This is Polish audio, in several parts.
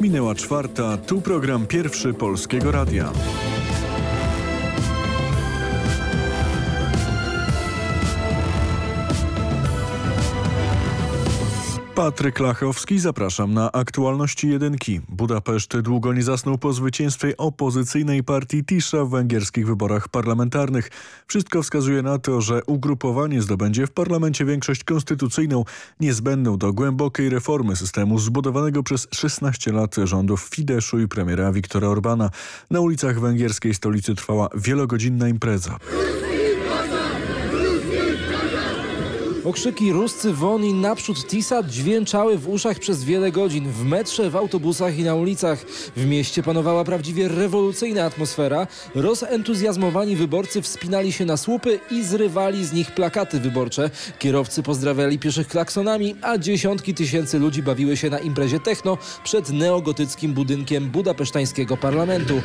Minęła czwarta, tu program pierwszy Polskiego Radia. Patryk Lachowski, zapraszam na aktualności jedynki. Budapeszt długo nie zasnął po zwycięstwie opozycyjnej partii Tisza w węgierskich wyborach parlamentarnych. Wszystko wskazuje na to, że ugrupowanie zdobędzie w parlamencie większość konstytucyjną niezbędną do głębokiej reformy systemu zbudowanego przez 16 lat rządów Fideszu i premiera Viktora Orbana. Na ulicach węgierskiej stolicy trwała wielogodzinna impreza. Okrzyki Ruscy won i naprzód Tisa dźwięczały w uszach przez wiele godzin. W metrze, w autobusach i na ulicach. W mieście panowała prawdziwie rewolucyjna atmosfera. Rozentuzjazmowani wyborcy wspinali się na słupy i zrywali z nich plakaty wyborcze. Kierowcy pozdrawiali pieszych klaksonami, a dziesiątki tysięcy ludzi bawiły się na imprezie techno przed neogotyckim budynkiem budapesztańskiego parlamentu.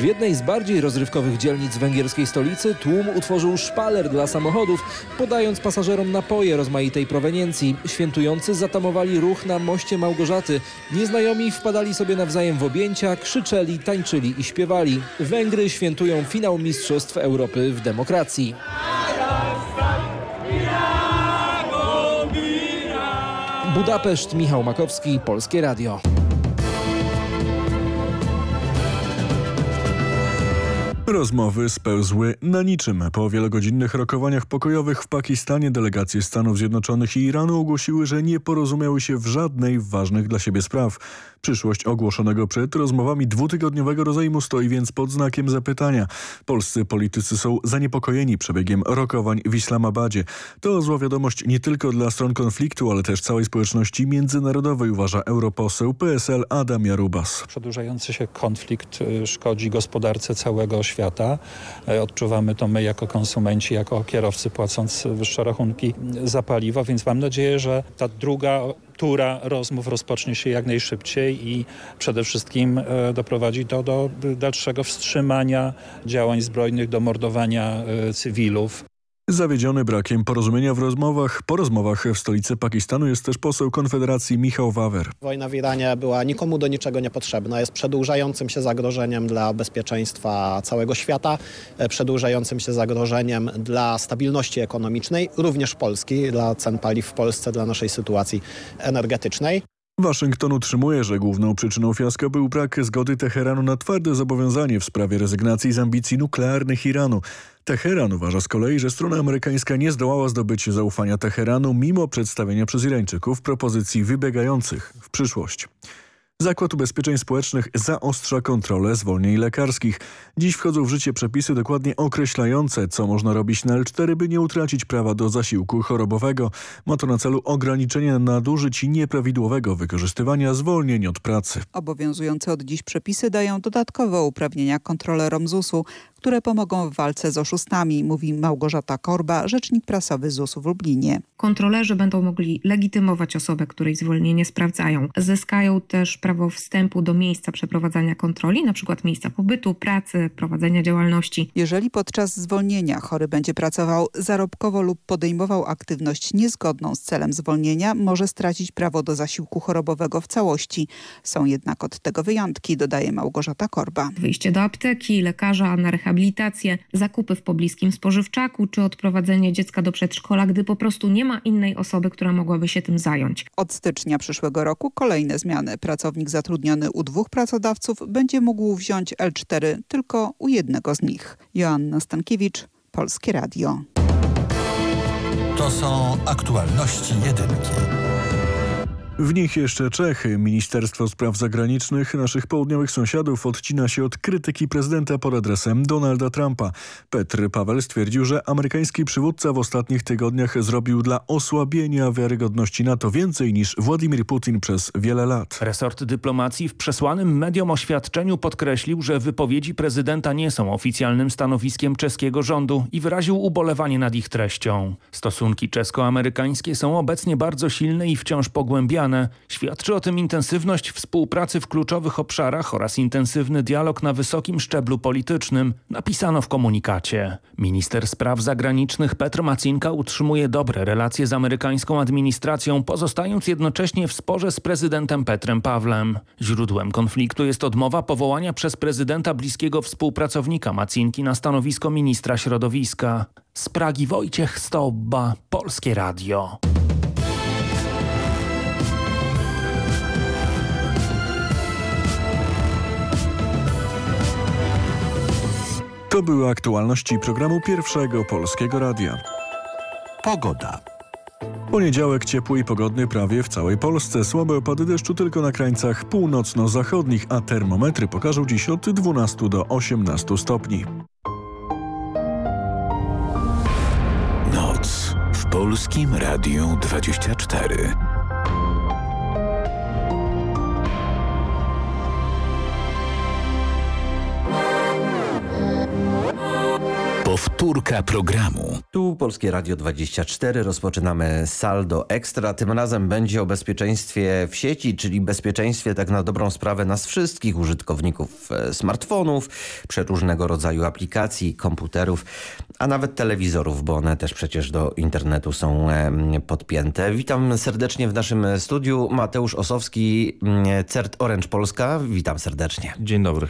W jednej z bardziej rozrywkowych dzielnic węgierskiej stolicy tłum utworzył szpaler dla samochodów, podając pasażerom napoje rozmaitej proweniencji. Świętujący zatamowali ruch na moście Małgorzaty. Nieznajomi wpadali sobie nawzajem w objęcia, krzyczeli, tańczyli i śpiewali. Węgry świętują finał Mistrzostw Europy w demokracji. Budapeszt, Michał Makowski, Polskie Radio. Rozmowy spełzły na niczym. Po wielogodzinnych rokowaniach pokojowych w Pakistanie delegacje Stanów Zjednoczonych i Iranu ogłosiły, że nie porozumiały się w żadnej ważnych dla siebie spraw. Przyszłość ogłoszonego przed rozmowami dwutygodniowego rozejmu stoi więc pod znakiem zapytania. Polscy politycy są zaniepokojeni przebiegiem rokowań w Islamabadzie. To zła wiadomość nie tylko dla stron konfliktu, ale też całej społeczności międzynarodowej, uważa europoseł PSL Adam Jarubas. Przedłużający się konflikt y, szkodzi gospodarce całego świata. E, odczuwamy to my jako konsumenci, jako kierowcy płacąc wyższe rachunki za paliwo, więc mam nadzieję, że ta druga tura rozmów rozpocznie się jak najszybciej i przede wszystkim e, doprowadzi to do dalszego wstrzymania działań zbrojnych, do mordowania e, cywilów. Zawiedziony brakiem porozumienia w rozmowach, po rozmowach w stolicy Pakistanu jest też poseł Konfederacji Michał Wawer. Wojna w Iranie była nikomu do niczego niepotrzebna. Jest przedłużającym się zagrożeniem dla bezpieczeństwa całego świata, e, przedłużającym się zagrożeniem dla stabilności ekonomicznej, również Polski, dla cen paliw w Polsce, dla naszej sytuacji energetycznej. Waszyngton utrzymuje, że główną przyczyną fiaska był brak zgody Teheranu na twarde zobowiązanie w sprawie rezygnacji z ambicji nuklearnych Iranu. Teheran uważa z kolei, że strona amerykańska nie zdołała zdobyć zaufania Teheranu mimo przedstawienia przez Irańczyków propozycji wybiegających w przyszłość. Zakład Ubezpieczeń Społecznych zaostrza kontrolę zwolnień lekarskich. Dziś wchodzą w życie przepisy dokładnie określające, co można robić na L4, by nie utracić prawa do zasiłku chorobowego. Ma to na celu ograniczenie nadużyć i nieprawidłowego wykorzystywania zwolnień od pracy. Obowiązujące od dziś przepisy dają dodatkowe uprawnienia kontrolerom ZUS-u, które pomogą w walce z oszustami, mówi Małgorzata Korba, rzecznik prasowy ZUS-u w Lublinie. Kontrolerzy będą mogli legitymować osobę, której zwolnienie sprawdzają. Zyskają też prawo wstępu do miejsca przeprowadzania kontroli, np. miejsca pobytu, pracy, prowadzenia działalności. Jeżeli podczas zwolnienia chory będzie pracował zarobkowo lub podejmował aktywność niezgodną z celem zwolnienia, może stracić prawo do zasiłku chorobowego w całości. Są jednak od tego wyjątki, dodaje Małgorzata Korba. Wyjście do apteki, lekarza na rehabilitację, zakupy w pobliskim spożywczaku czy odprowadzenie dziecka do przedszkola, gdy po prostu nie ma innej osoby, która mogłaby się tym zająć. Od stycznia przyszłego roku kolejne zmiany. Pracownik zatrudniony u dwóch pracodawców będzie mógł wziąć L4 tylko u jednego z nich. Joanna Stankiewicz, Polskie Radio. To są aktualności jedynki. W nich jeszcze Czechy. Ministerstwo Spraw Zagranicznych naszych południowych sąsiadów odcina się od krytyki prezydenta pod adresem Donalda Trumpa. Petr Paweł stwierdził, że amerykański przywódca w ostatnich tygodniach zrobił dla osłabienia wiarygodności NATO więcej niż Władimir Putin przez wiele lat. Resort dyplomacji w przesłanym mediom oświadczeniu podkreślił, że wypowiedzi prezydenta nie są oficjalnym stanowiskiem czeskiego rządu i wyraził ubolewanie nad ich treścią. Stosunki czesko-amerykańskie są obecnie bardzo silne i wciąż pogłębiane Świadczy o tym intensywność współpracy w kluczowych obszarach oraz intensywny dialog na wysokim szczeblu politycznym, napisano w komunikacie. Minister spraw zagranicznych Petr Macinka utrzymuje dobre relacje z amerykańską administracją, pozostając jednocześnie w sporze z prezydentem Petrem Pawlem. Źródłem konfliktu jest odmowa powołania przez prezydenta bliskiego współpracownika Macinki na stanowisko ministra środowiska. Z Pragi Wojciech Stobba, Polskie Radio. To były aktualności programu Pierwszego Polskiego Radia. Pogoda. Poniedziałek ciepły i pogodny prawie w całej Polsce. Słabe opady deszczu tylko na krańcach północno-zachodnich, a termometry pokażą dziś od 12 do 18 stopni. Noc w Polskim Radiu 24. Powtórka programu. Tu Polskie Radio 24. Rozpoczynamy Saldo Ekstra. Tym razem będzie o bezpieczeństwie w sieci, czyli bezpieczeństwie tak na dobrą sprawę nas wszystkich użytkowników e, smartfonów, przeróżnego rodzaju aplikacji, komputerów, a nawet telewizorów, bo one też przecież do internetu są e, podpięte. Witam serdecznie w naszym studiu Mateusz Osowski, CERT Orange Polska. Witam serdecznie. Dzień dobry.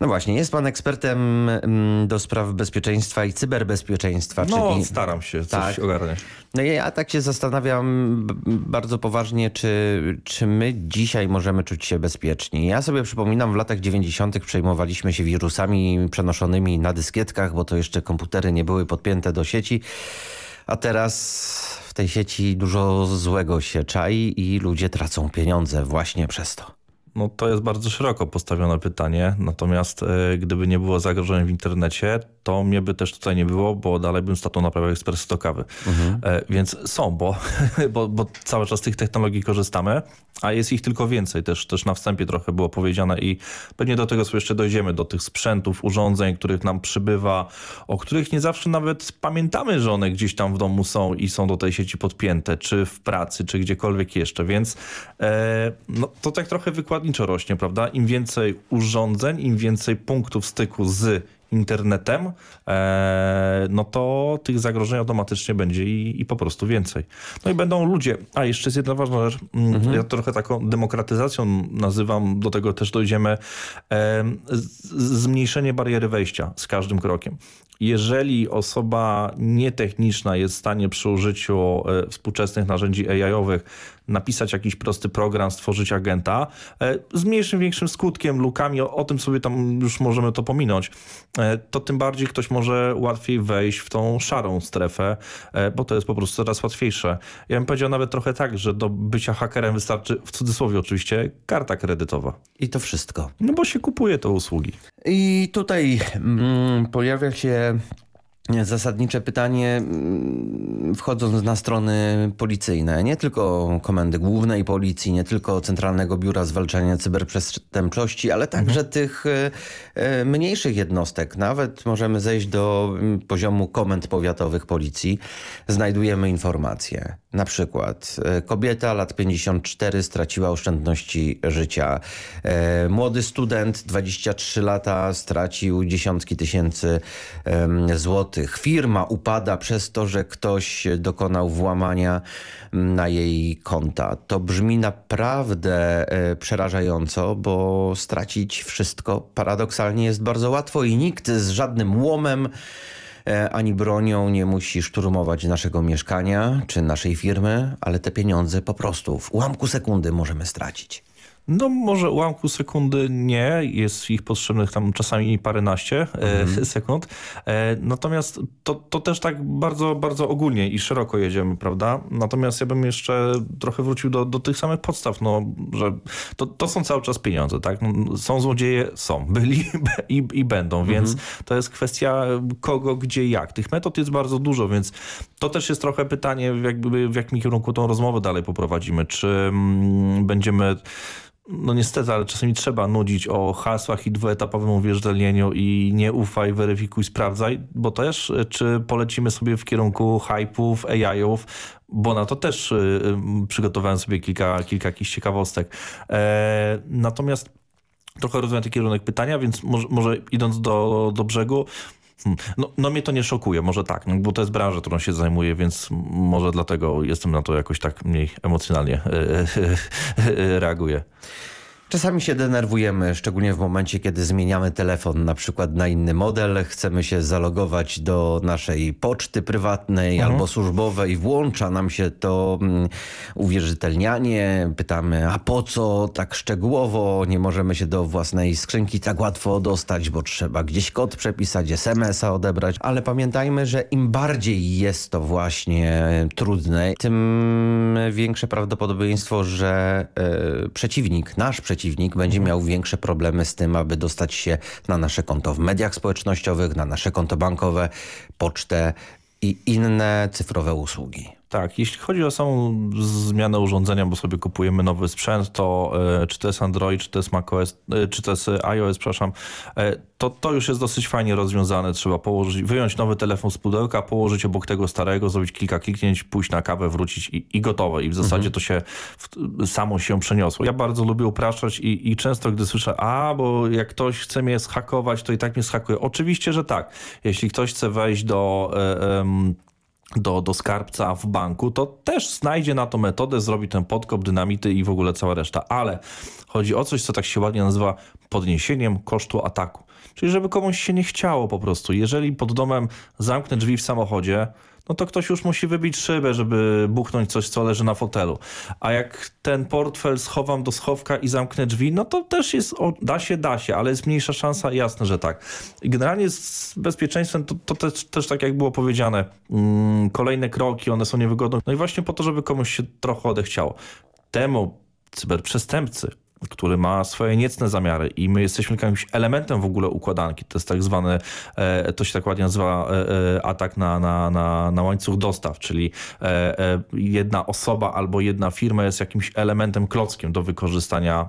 No właśnie, jest pan ekspertem mm, do spraw bezpieczeństwa i cyberbezpieczeństwa. No, czyli... staram się coś Tak. ogarniać. No i ja tak się zastanawiam bardzo poważnie, czy, czy my dzisiaj możemy czuć się bezpieczni. Ja sobie przypominam, w latach 90. przejmowaliśmy się wirusami przenoszonymi na dyskietkach, bo to jeszcze komputery nie były podpięte do sieci. A teraz w tej sieci dużo złego się czai i ludzie tracą pieniądze właśnie przez to. No to jest bardzo szeroko postawione pytanie, natomiast e, gdyby nie było zagrożeń w internecie, to mnie by też tutaj nie było, bo dalej bym statał na prawie ekspresu kawy. E, więc są, bo, bo, bo cały czas z tych technologii korzystamy, a jest ich tylko więcej. Też, też na wstępie trochę było powiedziane i pewnie do tego sobie jeszcze dojdziemy, do tych sprzętów, urządzeń, których nam przybywa, o których nie zawsze nawet pamiętamy, że one gdzieś tam w domu są i są do tej sieci podpięte, czy w pracy, czy gdziekolwiek jeszcze, więc e, no, to tak trochę wykładniczo rośnie, prawda? Im więcej urządzeń, im więcej punktów styku z internetem, e, no to tych zagrożeń automatycznie będzie i, i po prostu więcej. No i będą ludzie. A jeszcze jest jedna ważna rzecz. Mm, Ja trochę taką demokratyzacją nazywam, do tego też dojdziemy, e, zmniejszenie bariery wejścia z każdym krokiem. Jeżeli osoba nietechniczna jest w stanie przy użyciu e, współczesnych narzędzi AI-owych napisać jakiś prosty program, stworzyć agenta, e, z mniejszym, większym skutkiem, lukami, o, o tym sobie tam już możemy to pominąć, e, to tym bardziej ktoś może łatwiej wejść w tą szarą strefę, e, bo to jest po prostu coraz łatwiejsze. Ja bym powiedział nawet trochę tak, że do bycia hakerem wystarczy, w cudzysłowie oczywiście, karta kredytowa. I to wszystko. No bo się kupuje te usługi. I tutaj mm, pojawia się zasadnicze pytanie, mm, wchodząc na strony policyjne, nie tylko Komendy Głównej Policji, nie tylko Centralnego Biura Zwalczania Cyberprzestępczości, ale także tych e, e, mniejszych jednostek. Nawet możemy zejść do mm, poziomu komend powiatowych policji. Znajdujemy informacje. Na przykład e, kobieta lat 54 straciła oszczędności życia. Młody student 23 lata stracił dziesiątki tysięcy złotych. Firma upada przez to, że ktoś dokonał włamania m, na jej konta. To brzmi naprawdę e, przerażająco, bo stracić wszystko paradoksalnie jest bardzo łatwo i nikt z żadnym łomem e, ani bronią nie musi szturmować naszego mieszkania czy naszej firmy, ale te pieniądze po prostu w ułamku sekundy możemy stracić. No może ułamku sekundy nie, jest ich potrzebnych tam czasami paręnaście e, sekund. E, natomiast to, to też tak bardzo, bardzo ogólnie i szeroko jedziemy, prawda? Natomiast ja bym jeszcze trochę wrócił do, do tych samych podstaw, no, że to, to są cały czas pieniądze, tak? No, są złodzieje, są, byli i, i będą, więc to jest kwestia kogo, gdzie, jak. Tych metod jest bardzo dużo, więc to też jest trochę pytanie, jakby w jakim kierunku tą rozmowę dalej poprowadzimy. Czy mm, będziemy no niestety, ale czasami trzeba nudzić o hasłach i dwuetapowym uwierzytelnieniu i nie ufaj, weryfikuj, sprawdzaj, bo też e, czy polecimy sobie w kierunku hype'ów, AI-ów, bo na to też y, przygotowałem sobie kilka, kilka jakichś ciekawostek. E, natomiast trochę rozumiem taki kierunek pytania, więc może, może idąc do, do brzegu, no, no mnie to nie szokuje, może tak, no, bo to jest branża, którą się zajmuję, więc może dlatego jestem na to jakoś tak mniej emocjonalnie reaguję. Czasami się denerwujemy, szczególnie w momencie, kiedy zmieniamy telefon na przykład na inny model, chcemy się zalogować do naszej poczty prywatnej mhm. albo służbowej, włącza nam się to um, uwierzytelnianie, pytamy, a po co tak szczegółowo, nie możemy się do własnej skrzynki tak łatwo dostać, bo trzeba gdzieś kod przepisać, SMS-a odebrać, ale pamiętajmy, że im bardziej jest to właśnie trudne, tym większe prawdopodobieństwo, że e, przeciwnik, nasz przeciwnik, przeciwnik będzie miał większe problemy z tym, aby dostać się na nasze konto w mediach społecznościowych, na nasze konto bankowe, pocztę i inne cyfrowe usługi. Tak, jeśli chodzi o samą zmianę urządzenia, bo sobie kupujemy nowy sprzęt, to e, czy to jest Android, czy to jest macOS, e, czy to jest iOS, przepraszam, e, to, to już jest dosyć fajnie rozwiązane. Trzeba położyć, wyjąć nowy telefon z pudełka, położyć obok tego starego, zrobić kilka kliknięć, pójść na kawę, wrócić i, i gotowe. I w zasadzie mhm. to się w, samo się przeniosło. Ja bardzo lubię upraszczać i, i często, gdy słyszę, a, bo jak ktoś chce mnie schakować, to i tak mnie schakuje. Oczywiście, że tak. Jeśli ktoś chce wejść do... Y, y, do, do skarbca w banku, to też znajdzie na to metodę, zrobi ten podkop dynamity i w ogóle cała reszta. Ale chodzi o coś, co tak się ładnie nazywa podniesieniem kosztu ataku. Czyli żeby komuś się nie chciało po prostu. Jeżeli pod domem zamknę drzwi w samochodzie, no to ktoś już musi wybić szybę, żeby buchnąć coś, co leży na fotelu. A jak ten portfel schowam do schowka i zamknę drzwi, no to też jest, o, da się, da się, ale jest mniejsza szansa, jasne, że tak. I generalnie z bezpieczeństwem to, to też, też, tak jak było powiedziane, mm, kolejne kroki, one są niewygodne. No i właśnie po to, żeby komuś się trochę odechciało. Temu cyberprzestępcy który ma swoje niecne zamiary i my jesteśmy jakimś elementem w ogóle układanki. To jest tak zwany, e, to się tak ładnie nazywa e, e, atak na, na, na, na łańcuch dostaw, czyli jedna osoba albo jedna firma jest jakimś elementem klockiem do wykorzystania,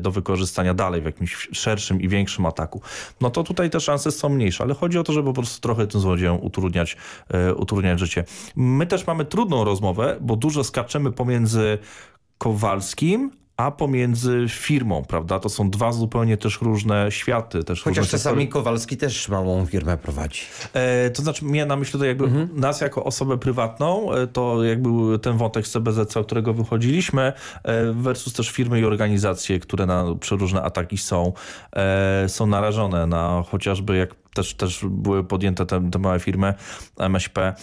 do wykorzystania dalej w jakimś szerszym i większym ataku. No to tutaj te szanse są mniejsze, ale chodzi o to, żeby po prostu trochę tym złodziejom utrudniać, utrudniać życie. My też mamy trudną rozmowę, bo dużo skaczemy pomiędzy Kowalskim a pomiędzy firmą, prawda? To są dwa zupełnie też różne światy. Też Chociaż czasami sektory. Kowalski też małą firmę prowadzi. E, to znaczy, miałem na myśli to jakby mhm. nas jako osobę prywatną, e, to jakby ten wątek z CBZ, o którego wychodziliśmy, e, versus też firmy i organizacje, które na przeróżne ataki są, e, są narażone na chociażby jak też, też były podjęte te, te małe firmy MŚP,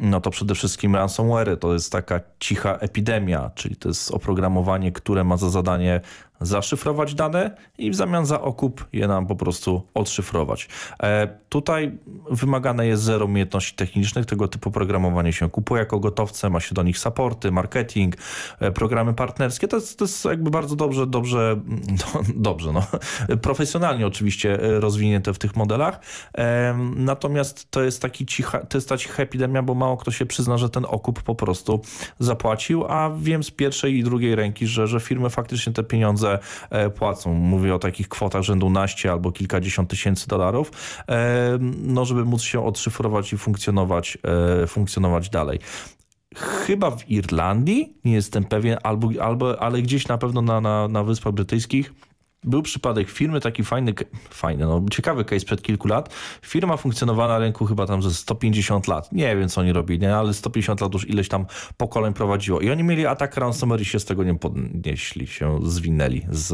no to przede wszystkim ransomware to jest taka cicha epidemia, czyli to jest oprogramowanie, które ma za zadanie zaszyfrować dane i w zamian za okup je nam po prostu odszyfrować. E, tutaj wymagane jest zero umiejętności technicznych, tego typu programowanie się kupuje jako gotowce, ma się do nich supporty, marketing, e, programy partnerskie. To jest, to jest jakby bardzo dobrze, dobrze, no, dobrze, no, profesjonalnie oczywiście e, rozwinięte w tych modelach. Natomiast to jest taki cicha, to jest ta cicha epidemia, bo mało kto się przyzna, że ten okup po prostu zapłacił, a wiem z pierwszej i drugiej ręki, że, że firmy faktycznie te pieniądze E, płacą. Mówię o takich kwotach rzędu naście albo kilkadziesiąt tysięcy dolarów, e, no żeby móc się odszyfrować i funkcjonować, e, funkcjonować dalej chyba w Irlandii, nie jestem pewien, albo, albo, ale gdzieś na pewno na, na, na Wyspach Brytyjskich był przypadek firmy, taki fajny, fajny, no ciekawy case przed kilku lat. Firma funkcjonowała na rynku chyba tam ze 150 lat. Nie wiem, co oni robili, nie? ale 150 lat już ileś tam pokoleń prowadziło. I oni mieli atak ransomware i się z tego nie podnieśli, się zwinęli z,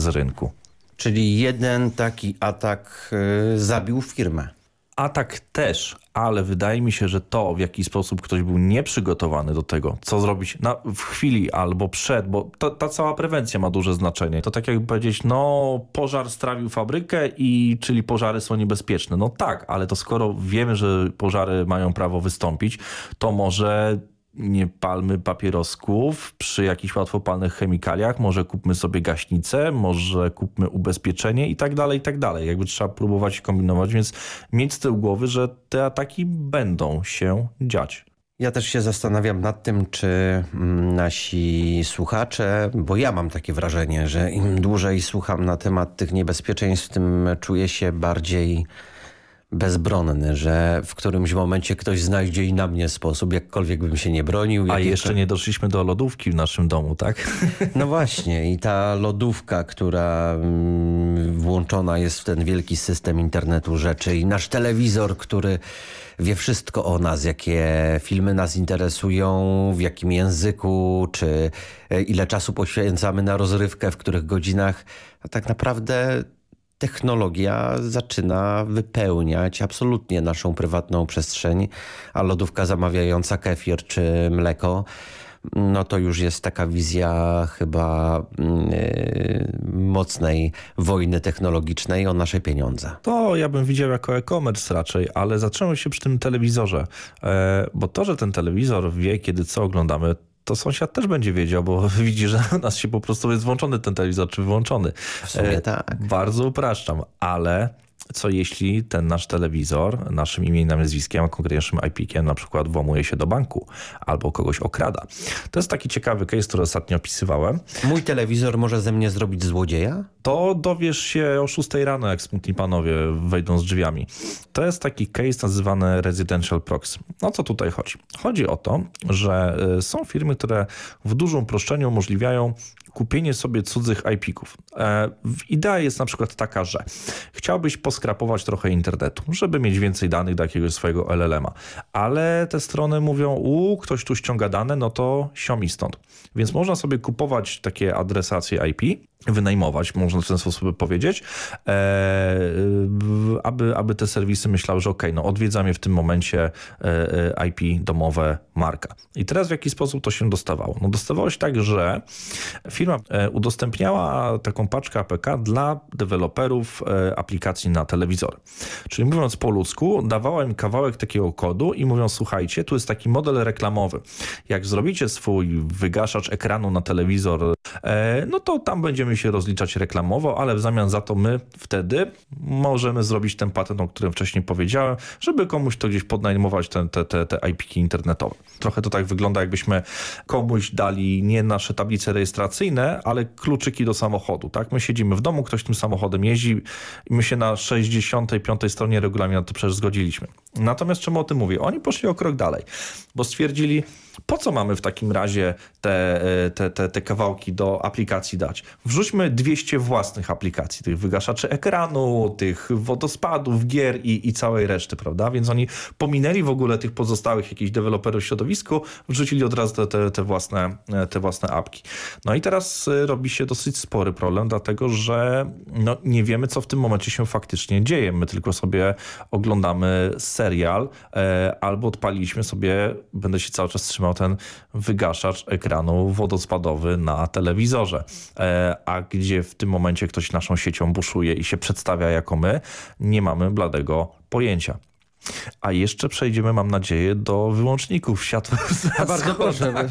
z rynku. Czyli jeden taki atak yy, zabił firmę atak też, ale wydaje mi się, że to, w jaki sposób ktoś był nieprzygotowany do tego, co zrobić na, w chwili albo przed, bo ta, ta, cała prewencja ma duże znaczenie. To tak jakby powiedzieć, no pożar strawił fabrykę i czyli pożary są niebezpieczne. No tak, ale to skoro wiemy, że pożary mają prawo wystąpić, to może nie palmy papierosków przy jakichś łatwopalnych chemikaliach, może kupmy sobie gaśnicę, może kupmy ubezpieczenie i tak dalej, i tak dalej. Jakby trzeba próbować kombinować, więc mieć z tyłu głowy, że te ataki będą się dziać. Ja też się zastanawiam nad tym, czy mm, nasi słuchacze, bo ja mam takie wrażenie, że im dłużej słucham na temat tych niebezpieczeństw, tym czuję się bardziej bezbronny, że w którymś momencie ktoś znajdzie i na mnie sposób, jakkolwiek bym się nie bronił. A jeszcze nie doszliśmy do lodówki w naszym domu, tak? No właśnie i ta lodówka, która mm, włączona jest w ten wielki system internetu rzeczy i nasz telewizor, który wie wszystko o nas, jakie filmy nas interesują, w jakim języku, czy e, ile czasu poświęcamy na rozrywkę, w których godzinach. A tak naprawdę technologia zaczyna wypełniać absolutnie naszą prywatną przestrzeń, a lodówka zamawiająca kefir czy mleko no to już jest taka wizja chyba yy, mocnej wojny technologicznej o nasze pieniądze. To ja bym widział jako e-commerce raczej, ale zatrzymamy się przy tym telewizorze, e, bo to, że ten telewizor wie, kiedy co oglądamy, to sąsiad też będzie wiedział, bo widzi, że u nas się po prostu jest włączony ten telewizor, czy wyłączony. W sumie tak. Bardzo upraszczam, ale co jeśli ten nasz telewizor naszym imieniem, nazwiskiem, a konkretnie naszym IP-kiem na przykład włamuje się do banku albo kogoś okrada. To jest taki ciekawy case, który ostatnio opisywałem. Mój telewizor może ze mnie zrobić złodzieja? To dowiesz się o 6 rano, jak smutni panowie wejdą z drzwiami. To jest taki case nazywany residential proxy. O co tutaj chodzi? Chodzi o to, że y, są firmy, które w dużym uproszczeniu umożliwiają kupienie sobie cudzych IP-ków. E, Idea jest na przykład taka, że chciałbyś poskrapować trochę internetu, żeby mieć więcej danych do jakiegoś swojego LLM-a, ale te strony mówią, u, ktoś tu ściąga dane, no to siomi stąd. Więc można sobie kupować takie adresacje IP, wynajmować, można w ten sposób powiedzieć, e, w- aby, aby te serwisy myślały, że ok, no odwiedza mnie w tym momencie e, e, IP domowe marka. I teraz w jaki sposób to się dostawało? No dostawało się tak, że firma e, udostępniała taką paczkę APK dla deweloperów e, aplikacji na telewizor. Czyli mówiąc po ludzku, dawała im kawałek takiego kodu i mówią, słuchajcie, tu jest taki model reklamowy. Jak zrobicie swój wygaszacz ekranu na telewizor, e, no to tam będziemy się rozliczać reklamowo, ale w zamian za to my wtedy możemy zrobić ten patent, o którym wcześniej powiedziałem, żeby komuś to gdzieś podnajmować te, te, te, te IP-ki internetowe. Trochę to tak wygląda, jakbyśmy komuś dali nie nasze tablice rejestracyjne, ale kluczyki do samochodu. Tak? My siedzimy w domu, ktoś tym samochodem jeździ i my się na 65 stronie regulaminu to przecież zgodziliśmy. Natomiast czemu o tym mówię? Oni poszli o krok dalej, bo stwierdzili, po co mamy w takim razie te, e, te, te, te kawałki do aplikacji dać? Wrzućmy 200 własnych aplikacji, tych wygaszaczy ekranu, tych wodospadów, gier i, i całej reszty, prawda? Więc oni pominęli w ogóle tych pozostałych jakichś deweloperów w środowisku, wrzucili od razu te, te, te, własne, e, te własne apki. No i teraz e, robi się dosyć spory problem, dlatego że no, nie wiemy, co w tym momencie się faktycznie dzieje. My tylko sobie oglądamy serial e, albo odpaliliśmy sobie, będę się cały czas trzymał ten wygaszacz ekranu wodospadowy na telewizorze. E, a gdzie w tym momencie ktoś naszą siecią buszuje i się przedstawia jako my, nie mamy bladego pojęcia. A jeszcze przejdziemy, mam nadzieję, do wyłączników światła. Bardzo proszę.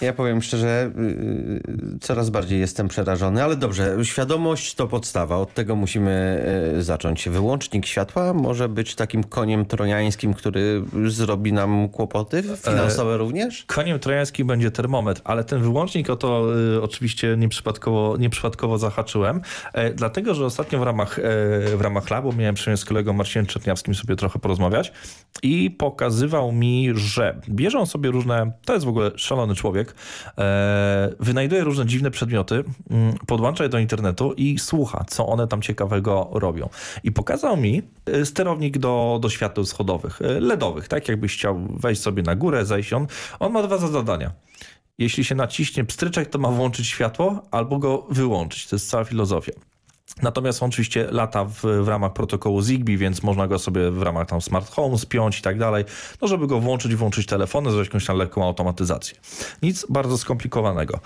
Ja powiem szczerze, yy, coraz bardziej jestem przerażony, ale dobrze, świadomość to podstawa, od tego musimy yy, zacząć. Wyłącznik światła może być takim koniem trojańskim, który zrobi nam kłopoty finansowe również? Koniem trojańskim będzie termometr, ale ten wyłącznik o to y, oczywiście nieprzypadkowo, nieprzypadkowo zahaczyłem, e, dlatego, że ostatnio w ramach, e, w ramach labu miałem przyjemność z kolegą Marcinem Czerniawskim sobie trochę porozmawiać i pokazywał mi, że bierze on sobie różne, to jest w ogóle szalony człowiek, e, wynajduje różne dziwne przedmioty, mm, podłącza je do internetu i słucha, co one tam ciekawego robią. I pokazał mi e, sterownik do, do świateł schodowych, e, LEDowych, tak jakbyś chciał wejść sobie na górę, zejść. On, on ma dwa zadania. Jeśli się naciśnie pstryczek, to ma włączyć światło albo go wyłączyć. To jest cała filozofia. Natomiast on oczywiście lata w, w ramach protokołu Zigbee, więc można go sobie w ramach tam smart home spiąć i tak dalej, no żeby go włączyć, włączyć telefony, zrobić jakąś tam lekką automatyzację. Nic bardzo skomplikowanego.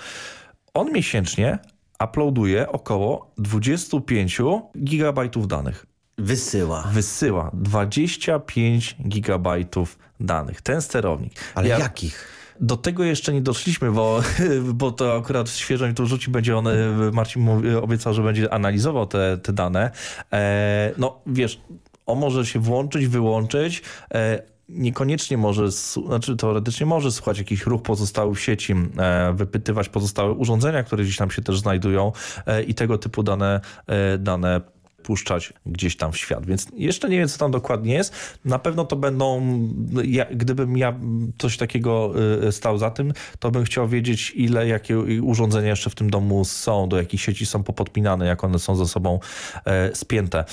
On miesięcznie uploaduje około 25 gigabajtów danych. Wysyła. Wysyła 25 gigabajtów danych. Ten sterownik. Ale Ja- jakich? Do tego jeszcze nie doszliśmy, bo, bo to akurat świeżo mi to rzuci, będzie on, Marcin mówi, obiecał, że będzie analizował te, te dane. E, no wiesz, on może się włączyć, wyłączyć, e, niekoniecznie może, znaczy teoretycznie może słuchać jakiś ruch pozostały w sieci, e, wypytywać pozostałe urządzenia, które gdzieś tam się też znajdują e, i tego typu dane, e, dane puszczać gdzieś tam w świat. Więc jeszcze nie wiem, co tam dokładnie jest. Na pewno to będą, ja, gdybym ja coś takiego y, stał za tym, to bym chciał wiedzieć, ile, jakie urządzenia jeszcze w tym domu są, do jakich sieci są popodpinane, jak one są ze sobą e, spięte.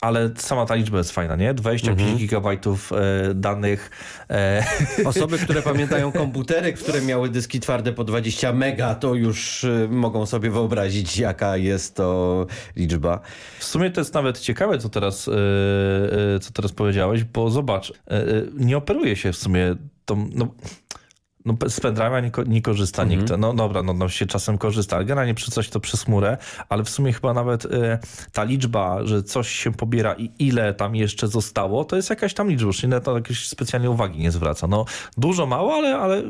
Ale sama ta liczba jest fajna, nie? 25 Mhm. gigabajtów e, danych. E, Osoby, które pamiętają komputery, które miały dyski twarde po 20 mega, to już y, mogą sobie wyobrazić, jaka jest to liczba. W sumie to jest nawet ciekawe, co teraz, e, e, co teraz powiedziałeś, bo zobacz, e, e, nie operuje się w sumie tą, no, no z pendrive'a nie, nie korzysta Mhm. nikt. No dobra, no, no się czasem korzysta, ale generalnie przy coś to przez chmurę, ale w sumie chyba nawet e, ta liczba, że coś się pobiera i ile tam jeszcze zostało, to jest jakaś tam liczba, już nie na to jakieś specjalnie uwagi nie zwraca. No dużo, mało, ale, ale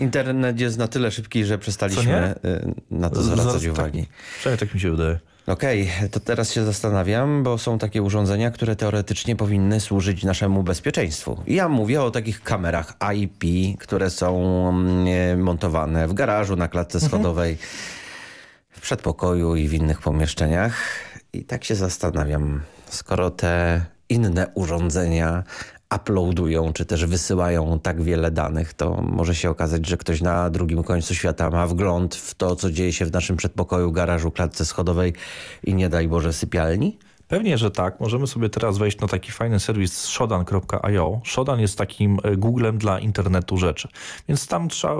Internet jest na tyle szybki, że przestaliśmy y, na to zwracać Zaraz tak- uwagi. przynajmniej tak mi się wydaje. Okej, to teraz się zastanawiam, bo są takie urządzenia, które teoretycznie powinny służyć naszemu bezpieczeństwu. Ja mówię o takich kamerach IP, które są mm, montowane w garażu, na klatce schodowej, w przedpokoju i w innych pomieszczeniach. I tak się zastanawiam, skoro te inne urządzenia uploadują, czy też wysyłają tak wiele danych, to może się okazać, że ktoś na drugim końcu świata ma wgląd w to, co dzieje się w naszym przedpokoju, garażu, klatce schodowej i nie daj Boże sypialni? Pewnie, że tak. Możemy sobie teraz wejść na taki fajny serwis shodan.io. Shodan jest takim e, Googlem dla internetu rzeczy. Więc tam trzeba...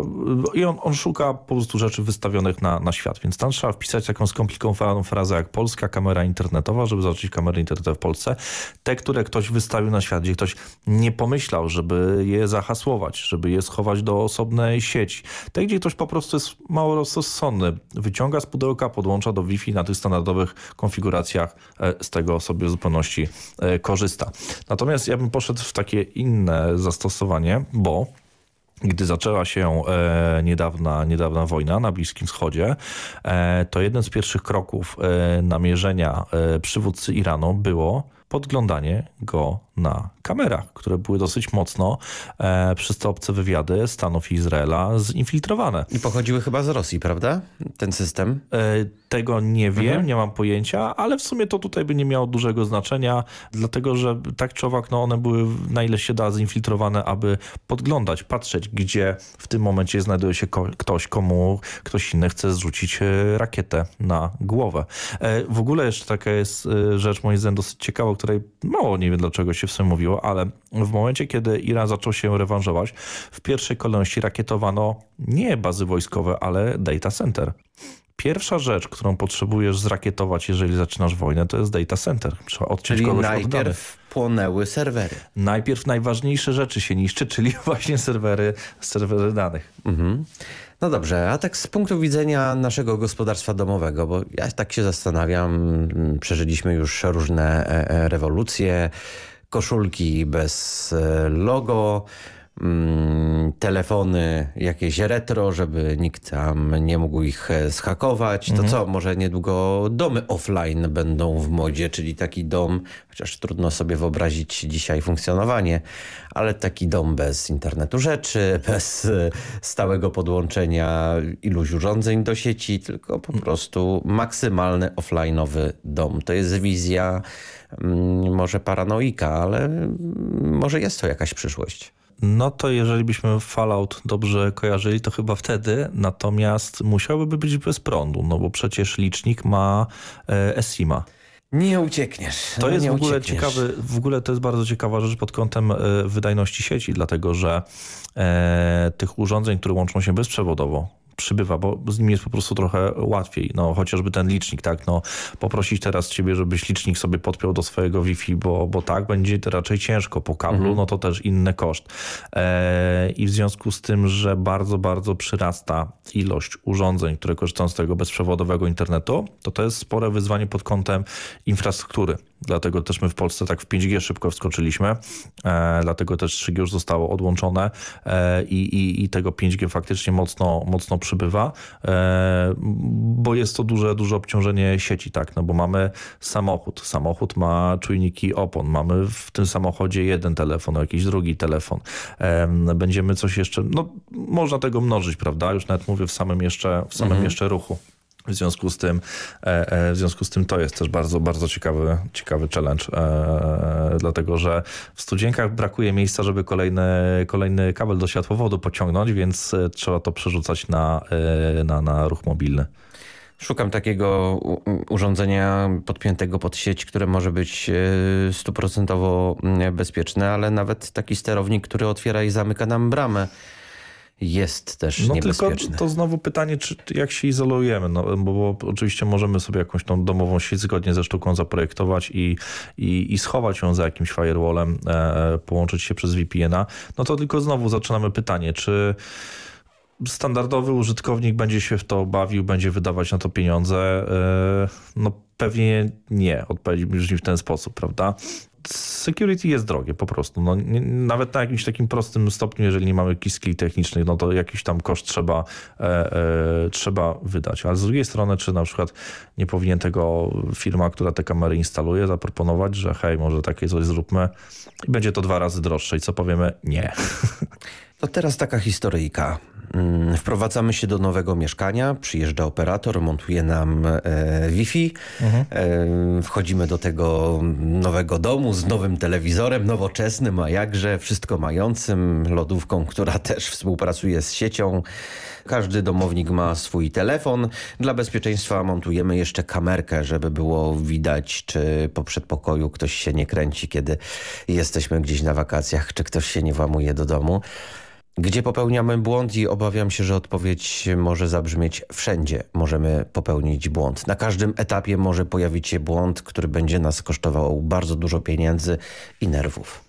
I on, on szuka po prostu rzeczy wystawionych na, na świat. Więc tam trzeba wpisać taką skomplikowaną frazę jak polska kamera internetowa, żeby zobaczyć kamery internetowe w Polsce. Te, które ktoś wystawił na świat, gdzie ktoś nie pomyślał, żeby je zahasłować, żeby je schować do osobnej sieci. Te, gdzie ktoś po prostu jest mało rozsądny. Wyciąga z pudełka, podłącza do Wi-Fi na tych standardowych konfiguracjach e, z tego sobie w zupełności e, korzysta. Natomiast ja bym poszedł w takie inne zastosowanie, bo gdy zaczęła się e, niedawna, niedawna wojna na Bliskim Wschodzie, e, to jeden z pierwszych kroków namierzenia przywódcy Iranu było podglądanie go na kamerach, które były dosyć mocno e, przez te obce wywiady Stanów i Izraela zinfiltrowane. I pochodziły chyba z Rosji, prawda? Ten system? E, Tego nie wiem, Mhm. nie mam pojęcia, ale w sumie to tutaj by nie miało dużego znaczenia, dlatego że tak czy owak, no one były na ile się da zinfiltrowane, aby podglądać, patrzeć, gdzie w tym momencie znajduje się ko- ktoś, komu ktoś inny chce zrzucić e, rakietę na głowę. E, W ogóle jeszcze taka jest e, rzecz moim zdaniem dosyć ciekawa, której mało nie wiem dlaczego się w sumie mówiło, ale w momencie, kiedy Iran zaczął się rewanżować, w pierwszej kolejności rakietowano nie bazy wojskowe, ale data center. Pierwsza rzecz, którą potrzebujesz zrakietować, jeżeli zaczynasz wojnę, to jest data center. Trzeba odciąć Czyli kogoś od danych. najpierw płonęły serwery. Najpierw najważniejsze rzeczy się niszczy, czyli właśnie serwery, serwery danych. Mhm. No dobrze, a tak z punktu widzenia naszego gospodarstwa domowego, bo ja tak się zastanawiam, mm, przeżyliśmy już różne e, e, rewolucje, koszulki bez e, logo, telefony jakieś retro, żeby nikt tam nie mógł ich e, zhakować. To co, może niedługo domy offline będą w modzie, czyli taki dom, chociaż trudno sobie wyobrazić dzisiaj funkcjonowanie, ale taki dom bez internetu rzeczy, bez e, stałego podłączenia iluś urządzeń do sieci, tylko po prostu maksymalny offline'owy dom. To jest wizja mm, może paranoika, ale mm, może jest to jakaś przyszłość. No to jeżeli byśmy Fallout dobrze kojarzyli, to chyba wtedy, natomiast musiałby być bez prądu, no bo przecież licznik ma e, eSIM-a. Nie uciekniesz. To jest w ogóle uciekniesz. ciekawy, w ogóle to jest bardzo ciekawa rzecz pod kątem e, wydajności sieci, dlatego że e, tych urządzeń, które łączą się bezprzewodowo, przybywa, bo z nimi jest po prostu trochę łatwiej. No chociażby ten licznik, tak? No poprosić teraz ciebie, żebyś licznik sobie podpiął do swojego Wi-Fi, bo, bo tak będzie to raczej ciężko po kablu, Mhm. no to też inny koszt. E, I w związku z tym, że bardzo, bardzo przyrasta ilość urządzeń, które korzystają z tego bezprzewodowego internetu, to to jest spore wyzwanie pod kątem infrastruktury. Dlatego też my w Polsce tak w 5G szybko wskoczyliśmy, e, dlatego też 3G już zostało odłączone e, i, i, tego 5G faktycznie mocno, mocno przybywa, e, bo jest to duże, duże obciążenie sieci, tak, no bo mamy samochód, samochód ma czujniki opon, mamy w tym samochodzie jeden telefon, jakiś drugi telefon, e, będziemy coś jeszcze, no można tego mnożyć, prawda, już nawet mówię w samym jeszcze, w samym Mhm. jeszcze ruchu. W związku z tym, e, e, w związku z tym to jest też bardzo, bardzo ciekawy, ciekawy challenge, e, dlatego że w studzienkach brakuje miejsca, żeby kolejny, kolejny kabel do światłowodu pociągnąć, więc trzeba to przerzucać na, na, na ruch mobilny. Szukam takiego urządzenia podpiętego pod sieć, które może być stuprocentowo mm, bezpieczne, ale nawet taki sterownik, który otwiera i zamyka nam bramę jest też No niebezpieczny. tylko to znowu pytanie, czy, jak się izolujemy, no, bo, bo oczywiście możemy sobie jakąś tą domową sieć zgodnie ze sztuką zaprojektować i, i, i schować ją za jakimś firewallem, e, połączyć się przez VPN-a, no to tylko znowu zaczynamy pytanie, czy standardowy użytkownik będzie się w to bawił, będzie wydawać na to pieniądze? E, No pewnie nie, odpowiedź brzmi w ten sposób, prawda? Security jest drogie po prostu. No, nie, nawet na jakimś takim prostym stopniu, jeżeli nie mamy jakichś skill technicznych, no to jakiś tam koszt trzeba, e, e, trzeba wydać. Ale z drugiej strony, czy na przykład nie powinien tego firma, która te kamery instaluje, zaproponować, że hej, może takie coś zróbmy i będzie to dwa razy droższe. I co powiemy? Nie. To teraz taka historyjka. Mm, Wprowadzamy się do nowego mieszkania, przyjeżdża operator, montuje nam e, Wi-Fi, e, wchodzimy do tego nowego domu z nowym telewizorem, nowoczesnym, a jakże, wszystko mającym, lodówką, która też współpracuje z siecią. Każdy domownik ma swój telefon. Dla bezpieczeństwa montujemy jeszcze kamerkę, żeby było widać, czy po przedpokoju ktoś się nie kręci, kiedy jesteśmy gdzieś na wakacjach, czy ktoś się nie włamuje do domu. Gdzie popełniamy błąd i obawiam się, że odpowiedź może zabrzmieć wszędzie możemy popełnić błąd. Na każdym etapie może pojawić się błąd, który będzie nas kosztował bardzo dużo pieniędzy i nerwów.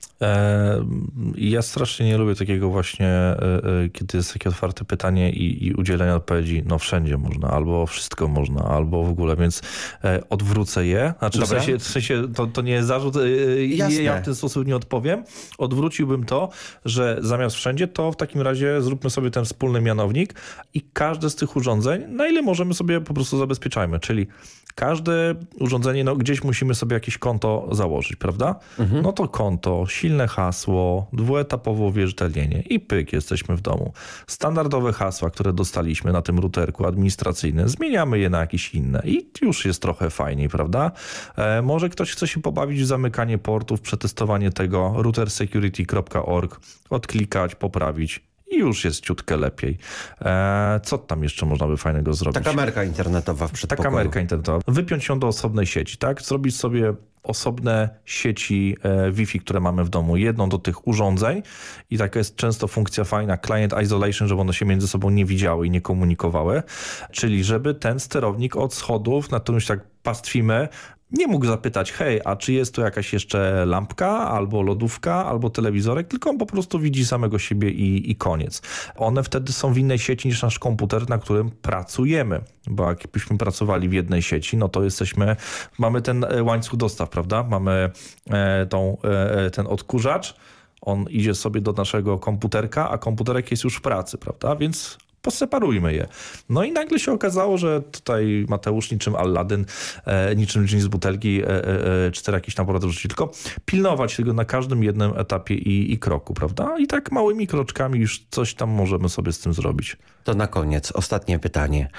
Ja strasznie nie lubię takiego właśnie, e, e, kiedy jest takie otwarte pytanie i, i udzielenia odpowiedzi, no wszędzie można, albo wszystko można, albo w ogóle, więc e, odwrócę je. Znaczy w sensie, w sensie to, to nie jest zarzut, Jasne. ja w ten sposób nie odpowiem. Odwróciłbym to, że zamiast wszędzie, to w takim razie zróbmy sobie ten wspólny mianownik i każde z tych urządzeń, na ile możemy sobie po prostu zabezpieczajmy, czyli każde urządzenie, no gdzieś musimy sobie jakieś konto założyć, prawda? No to konto, silne hasło, dwuetapowe uwierzytelnienie i pyk, jesteśmy w domu. Standardowe hasła, które dostaliśmy na tym routerku administracyjnym, zmieniamy je na jakieś inne i już jest trochę fajniej, prawda? E, może ktoś chce się pobawić w zamykanie portów, przetestowanie tego, routersecurity.org, odklikać, poprawić i już jest ciutkę lepiej. E, co tam jeszcze można by fajnego zrobić? Ta kamerka internetowa w Ta przedpokoju. kamerka internetowa. Wypiąć ją do osobnej sieci, tak? Zrobić sobie osobne sieci e, Wi-Fi, które mamy w domu. Jedną do tych urządzeń i taka jest często funkcja fajna client isolation, żeby one się między sobą nie widziały i nie komunikowały. Czyli żeby ten sterownik od schodów, na którymś tak pastwimy, nie mógł zapytać, hej, a czy jest tu jakaś jeszcze lampka, albo lodówka, albo telewizorek, tylko on po prostu widzi samego siebie i, i koniec. One wtedy są w innej sieci niż nasz komputer, na którym pracujemy, bo jakbyśmy pracowali w jednej sieci, no to jesteśmy, mamy ten e, łańcuch dostaw, prawda? Mamy e, tą, e, ten odkurzacz, on idzie sobie do naszego komputerka, a komputerek jest już w pracy, prawda? Więc poseparujmy je. No i nagle się okazało, że tutaj Mateusz niczym Aladdin, e, niczym dżin z butelki, e, e, e, cztery jakieś tam porady rzuci, tylko pilnować tego na każdym jednym etapie i, i kroku, prawda? I tak małymi kroczkami już coś tam możemy sobie z tym zrobić. To na koniec, ostatnie pytanie.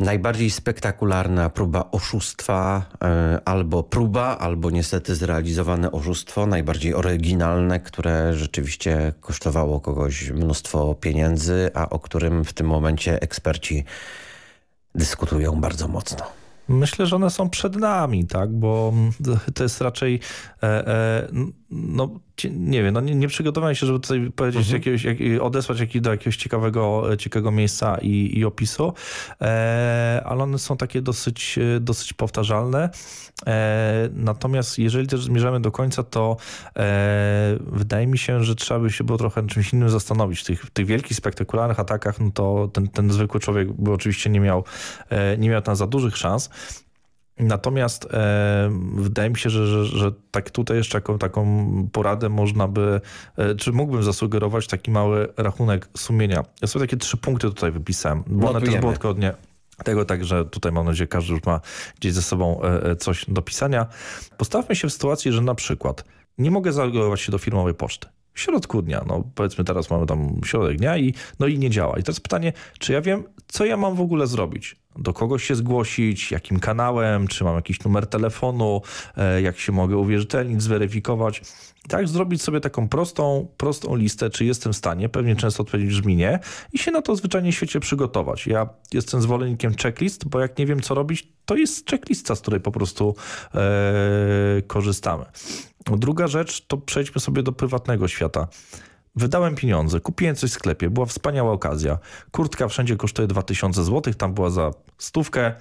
Najbardziej spektakularna próba oszustwa, e, albo próba, albo niestety zrealizowane oszustwo, najbardziej oryginalne, które rzeczywiście kosztowało kogoś mnóstwo pieniędzy, a o którym w tym momencie eksperci dyskutują bardzo mocno. Myślę, że one są przed nami, tak, bo to jest raczej, e, e, no nie wiem, no nie, nie przygotowałem się, żeby tutaj powiedzieć jakiegoś, jak, odesłać jak, do jakiegoś ciekawego, ciekawego miejsca i, i opisu, e, ale one są takie dosyć, e, dosyć powtarzalne. E, natomiast jeżeli też zmierzamy do końca, to e, wydaje mi się, że trzeba by się było trochę czymś innym zastanowić. W tych, w tych wielkich, spektakularnych atakach, no to ten, ten zwykły człowiek by oczywiście nie miał, e, nie miał tam za dużych szans. Natomiast e, wydaje mi się, że, że, że tak tutaj jeszcze taką, taką poradę można by, e, czy mógłbym zasugerować taki mały rachunek sumienia. Ja sobie takie trzy punkty tutaj wypisałem, bo one też Notujemy. było odgodnie tego, także tutaj mam nadzieję, każdy już ma gdzieś ze sobą e, e, coś do pisania. Postawmy się w sytuacji, że na przykład nie mogę zalogować się do firmowej poczty. W środku dnia, no powiedzmy teraz mamy tam środek dnia i, no i nie działa. I teraz pytanie, czy ja wiem, co ja mam w ogóle zrobić? Do kogo się zgłosić, jakim kanałem, czy mam jakiś numer telefonu, e, jak się mogę uwierzytelnić, zweryfikować. Tak, zrobić sobie taką prostą, prostą listę, czy jestem w stanie, pewnie często odpowiedź brzmi nie, i się na to zwyczajnie w świecie przygotować. Ja jestem zwolennikiem checklist, bo jak nie wiem, co robić, to jest checklista, z której po prostu e, korzystamy. Druga rzecz, to przejdźmy sobie do prywatnego świata. Wydałem pieniądze, kupiłem coś w sklepie, była wspaniała okazja. Kurtka wszędzie kosztuje 2000 zł, tam była za stówkę.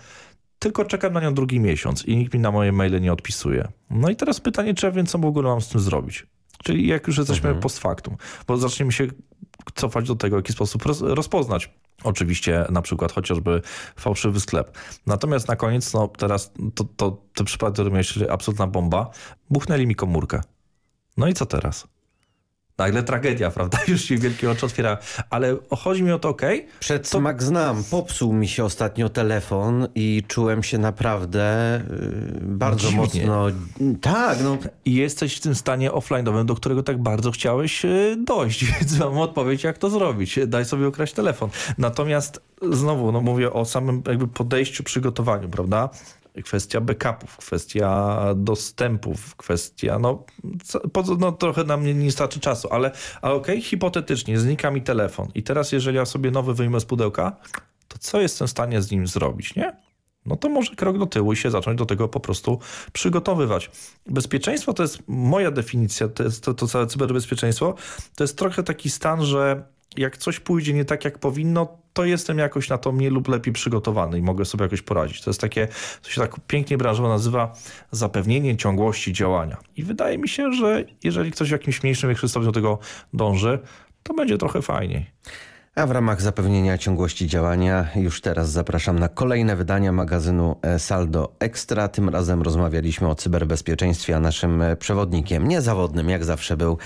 Tylko czekam na nią drugi miesiąc i nikt mi na moje maile nie odpisuje. No i teraz pytanie, czy ja wiem, co w ogóle mam z tym zrobić. Czyli jak już jesteśmy Mhm. post factum, bo zaczniemy się cofać do tego, w jaki sposób roz, rozpoznać. Oczywiście na przykład chociażby fałszywy sklep. Natomiast na koniec, no teraz to, to, te przypadki, które miałeś, absolutna bomba, buchnęli mi komórkę. No i co teraz? Nagle tragedia, prawda? Już się wielkie oczy otwiera. Ale chodzi mi o to, okej, Przed To- smak znam. Popsuł mi się ostatnio telefon i czułem się naprawdę y, bardzo Dziwnie. mocno... Tak, no i jesteś w tym stanie offline'owym, do którego tak bardzo chciałeś e, dojść, więc mam odpowiedź, jak to zrobić. Daj sobie ukraść telefon. Natomiast znowu, no mówię o samym jakby podejściu, przygotowaniu, prawda? Kwestia backupów, kwestia dostępów, kwestia, no, no trochę nam nie, nie starczy czasu, ale, ale okej, hipotetycznie, znika mi telefon i teraz jeżeli ja sobie nowy wyjmę z pudełka, to co jestem w stanie z nim zrobić, nie? no to może krok do tyłu i się zacząć do tego po prostu przygotowywać. Bezpieczeństwo to jest moja definicja, to, jest to, to całe cyberbezpieczeństwo, to jest trochę taki stan, że jak coś pójdzie nie tak, jak powinno, to jestem jakoś na to mniej lub lepiej przygotowany i mogę sobie jakoś poradzić. To jest takie, co się tak pięknie branżowo nazywa zapewnienie ciągłości działania. I wydaje mi się, że jeżeli ktoś w jakimś mniejszym, stopniu do tego dąży, to będzie trochę fajniej. A w ramach zapewnienia ciągłości działania już teraz zapraszam na kolejne wydania magazynu e, Saldo Extra. Tym razem rozmawialiśmy o cyberbezpieczeństwie, a naszym e, przewodnikiem niezawodnym, jak zawsze był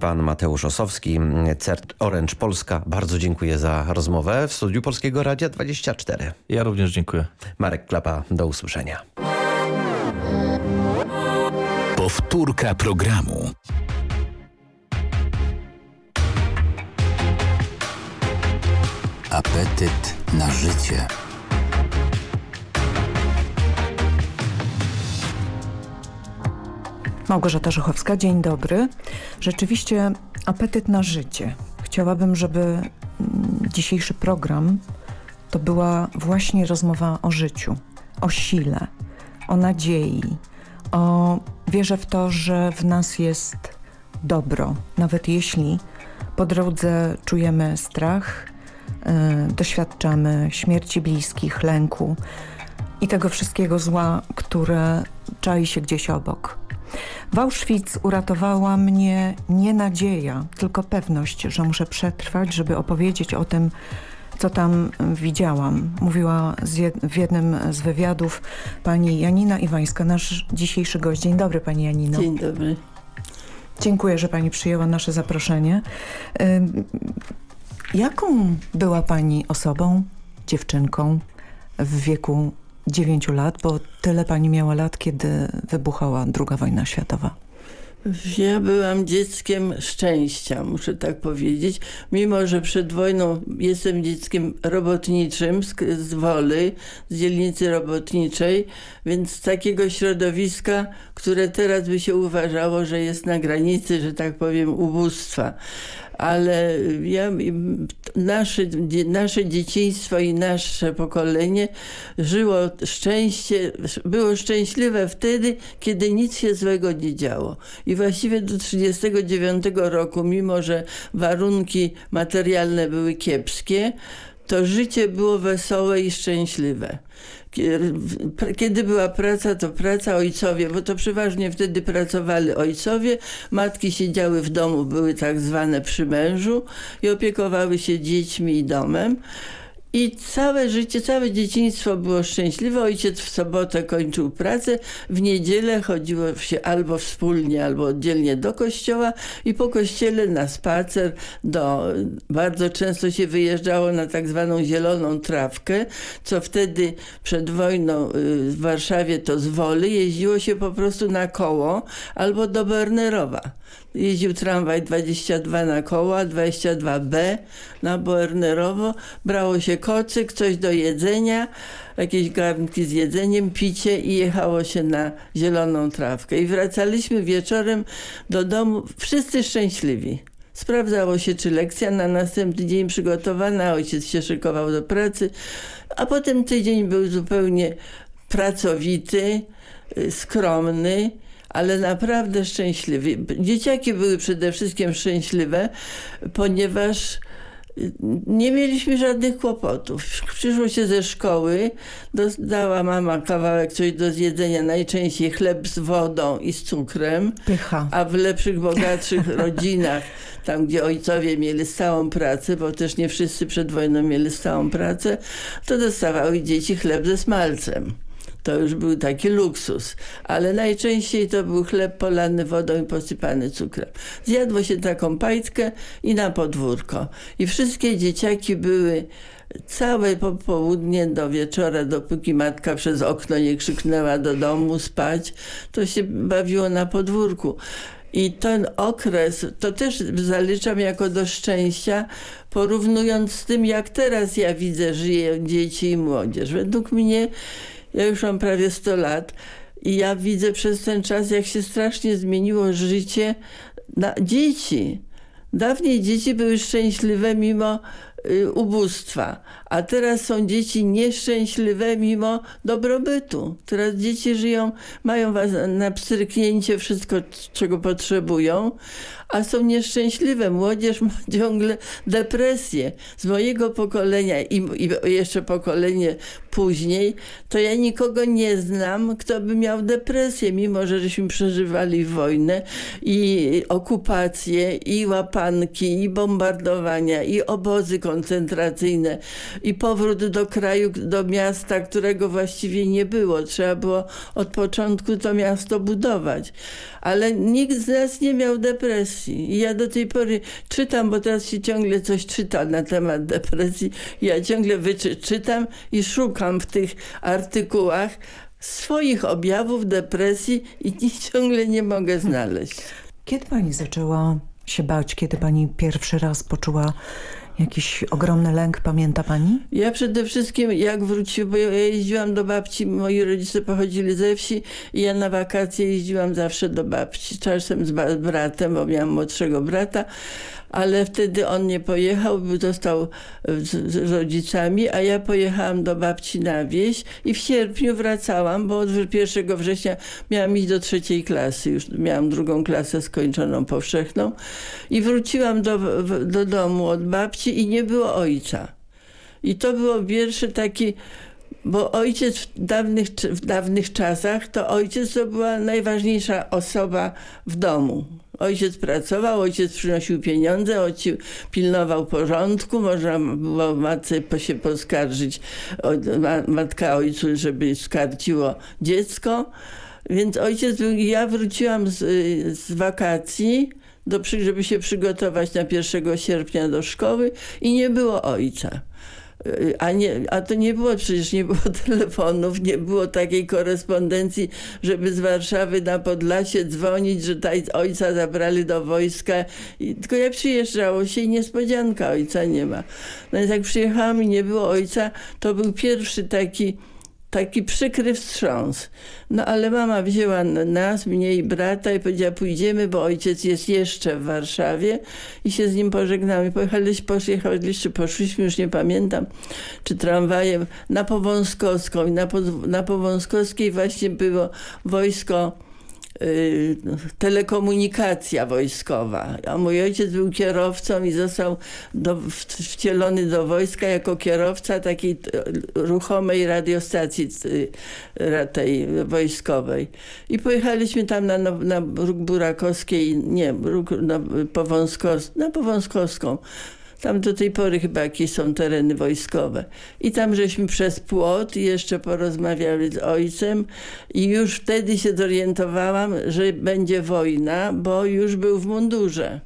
pan Mateusz Osowski, CERT Orange Polska. Bardzo dziękuję za rozmowę w studiu Polskiego Radia 24. Ja również dziękuję. Marek Klapa, do usłyszenia. Powtórka programu. Apetyt na życie. Małgorzata Żuchowska, dzień dobry. Rzeczywiście apetyt na życie. Chciałabym, żeby mm, dzisiejszy program to była właśnie rozmowa o życiu, o sile, o nadziei, o wierze w to, że w nas jest dobro, nawet jeśli po drodze czujemy strach, doświadczamy śmierci bliskich, lęku i tego wszystkiego zła, które czai się gdzieś obok. W Auschwitz uratowała mnie nie nadzieja, tylko pewność, że muszę przetrwać, żeby opowiedzieć o tym, co tam widziałam. Mówiła jed- w jednym z wywiadów pani Janina Iwańska, nasz dzisiejszy gość. Dzień dobry pani Janino. Dzień dobry. Dziękuję, że pani przyjęła nasze zaproszenie. Ym, Jaką była pani osobą, dziewczynką w wieku 9 lat, bo tyle pani miała lat, kiedy wybuchała II wojna światowa? Ja byłam dzieckiem szczęścia, muszę tak powiedzieć. Mimo, że przed wojną jestem dzieckiem robotniczym z, z Woli, z dzielnicy robotniczej, więc takiego środowiska, które teraz by się uważało, że jest na granicy, że tak powiem, ubóstwa. Ale ja, nasze, nasze dzieciństwo i nasze pokolenie żyło szczęście, było szczęśliwe wtedy, kiedy nic się złego nie działo. I właściwie do 1939 roku, mimo że warunki materialne były kiepskie, to życie było wesołe i szczęśliwe. Kiedy była praca, to praca ojcowie, bo to przeważnie wtedy pracowali ojcowie, matki siedziały w domu, były tak zwane przy mężu i opiekowały się dziećmi i domem. I całe życie, całe dzieciństwo było szczęśliwe. Ojciec w sobotę kończył pracę, w niedzielę chodziło się albo wspólnie, albo oddzielnie do kościoła i po kościele na spacer do... Bardzo często się wyjeżdżało na tak zwaną zieloną trawkę, co wtedy przed wojną w Warszawie to z Woli jeździło się po prostu na koło albo do Bernerowa. Jeździł tramwaj 22 na koło, a 22B na Bernerowo. Brało się kocyk, coś do jedzenia, jakieś garnki z jedzeniem, picie i jechało się na zieloną trawkę. I wracaliśmy wieczorem do domu wszyscy szczęśliwi. Sprawdzało się, czy lekcja na następny dzień przygotowana, ojciec się szykował do pracy, a potem tydzień był zupełnie pracowity, y, skromny, ale naprawdę szczęśliwy. Dzieciaki były przede wszystkim szczęśliwe, ponieważ nie mieliśmy żadnych kłopotów. Przyszło się ze szkoły, dała mama kawałek coś do zjedzenia, najczęściej chleb z wodą i z cukrem. Pycha. A w lepszych, bogatszych rodzinach, tam gdzie ojcowie mieli stałą pracę, bo też nie wszyscy przed wojną mieli stałą pracę, to dostawały dzieci chleb ze smalcem. To już był taki luksus, ale najczęściej to był chleb polany wodą i posypany cukrem. Zjadło się taką pajtkę i na podwórko. I wszystkie dzieciaki były całe popołudnie do wieczora, dopóki matka przez okno nie krzyknęła do domu spać, to się bawiło na podwórku. I ten okres, to też zaliczam jako do szczęścia, porównując z tym, jak teraz ja widzę, żyją dzieci i młodzież. Według mnie ja już mam prawie 100 lat i ja widzę przez ten czas, jak się strasznie zmieniło życie dzieci. Dawniej dzieci były szczęśliwe mimo y, ubóstwa, a teraz są dzieci nieszczęśliwe mimo dobrobytu. Teraz dzieci żyją, mają was na pstryknięcie wszystko, czego potrzebują, a są nieszczęśliwe. Młodzież ma ciągle depresję. Z mojego pokolenia i, i jeszcze pokolenie później, to ja nikogo nie znam, kto by miał depresję, mimo że żeśmy przeżywali wojnę i okupację, i łapanki, i bombardowania, i obozy koncentracyjne, i powrót do kraju, do miasta, którego właściwie nie było. Trzeba było od początku to miasto budować. Ale nikt z nas nie miał depresji. I ja do tej pory czytam, bo teraz się ciągle coś czyta na temat depresji. Ja ciągle wyczytam i szukam w tych artykułach swoich objawów depresji i ciągle nie mogę znaleźć. Kiedy pani zaczęła się bać? Kiedy pani pierwszy raz poczuła Jakiś ogromny lęk, pamięta pani? Ja przede wszystkim jak wróciłam, bo ja jeździłam do babci, moi rodzice pochodzili ze wsi i ja na wakacje jeździłam zawsze do babci, czasem z bratem, bo miałam młodszego brata, ale wtedy on nie pojechał, został z, z, rodzicami, a ja pojechałam do babci na wieś i w sierpniu wracałam, bo od 1 września miałam iść do trzeciej klasy, już miałam drugą klasę skończoną powszechną i wróciłam do, do domu od babci i nie było ojca. I to było pierwszy taki bo ojciec w dawnych, w dawnych czasach, to ojciec to była najważniejsza osoba w domu. Ojciec pracował, ojciec przynosił pieniądze, ojciec pilnował porządku, można było matce się poskarżyć, matka ojcu, żeby skarciło dziecko. Więc ojciec był, ja wróciłam z, z wakacji, do, żeby się przygotować na 1 sierpnia do szkoły i nie było ojca. A, nie, a to nie było, przecież nie było telefonów, nie było takiej korespondencji, żeby z Warszawy na Podlasie dzwonić, że ojca zabrali do wojska. I, tylko jak przyjeżdżało się i niespodzianka, ojca nie ma. No więc jak przyjechałam i nie było ojca, to był pierwszy taki taki przykry wstrząs. No ale mama wzięła nas, mnie i brata i powiedziała pójdziemy, bo ojciec jest jeszcze w Warszawie i się z nim pożegnamy. Pojechaliśmy, pojechaliśmy, poszliśmy, już nie pamiętam, czy tramwajem na Powązkowską i na, na Powązkowskiej właśnie było wojsko telekomunikacja wojskowa. A mój ojciec był kierowcą i został do, wcielony do wojska jako kierowca takiej ruchomej radiostacji y, tej wojskowej. I pojechaliśmy tam na, na Róg Burakowskiej, nie, Róg, na, Powązkos, na Powązkowską. Tam do tej pory chyba jakieś są tereny wojskowe. I tam żeśmy przez płot jeszcze porozmawiali z ojcem i już wtedy się zorientowałam, że będzie wojna, bo już był w mundurze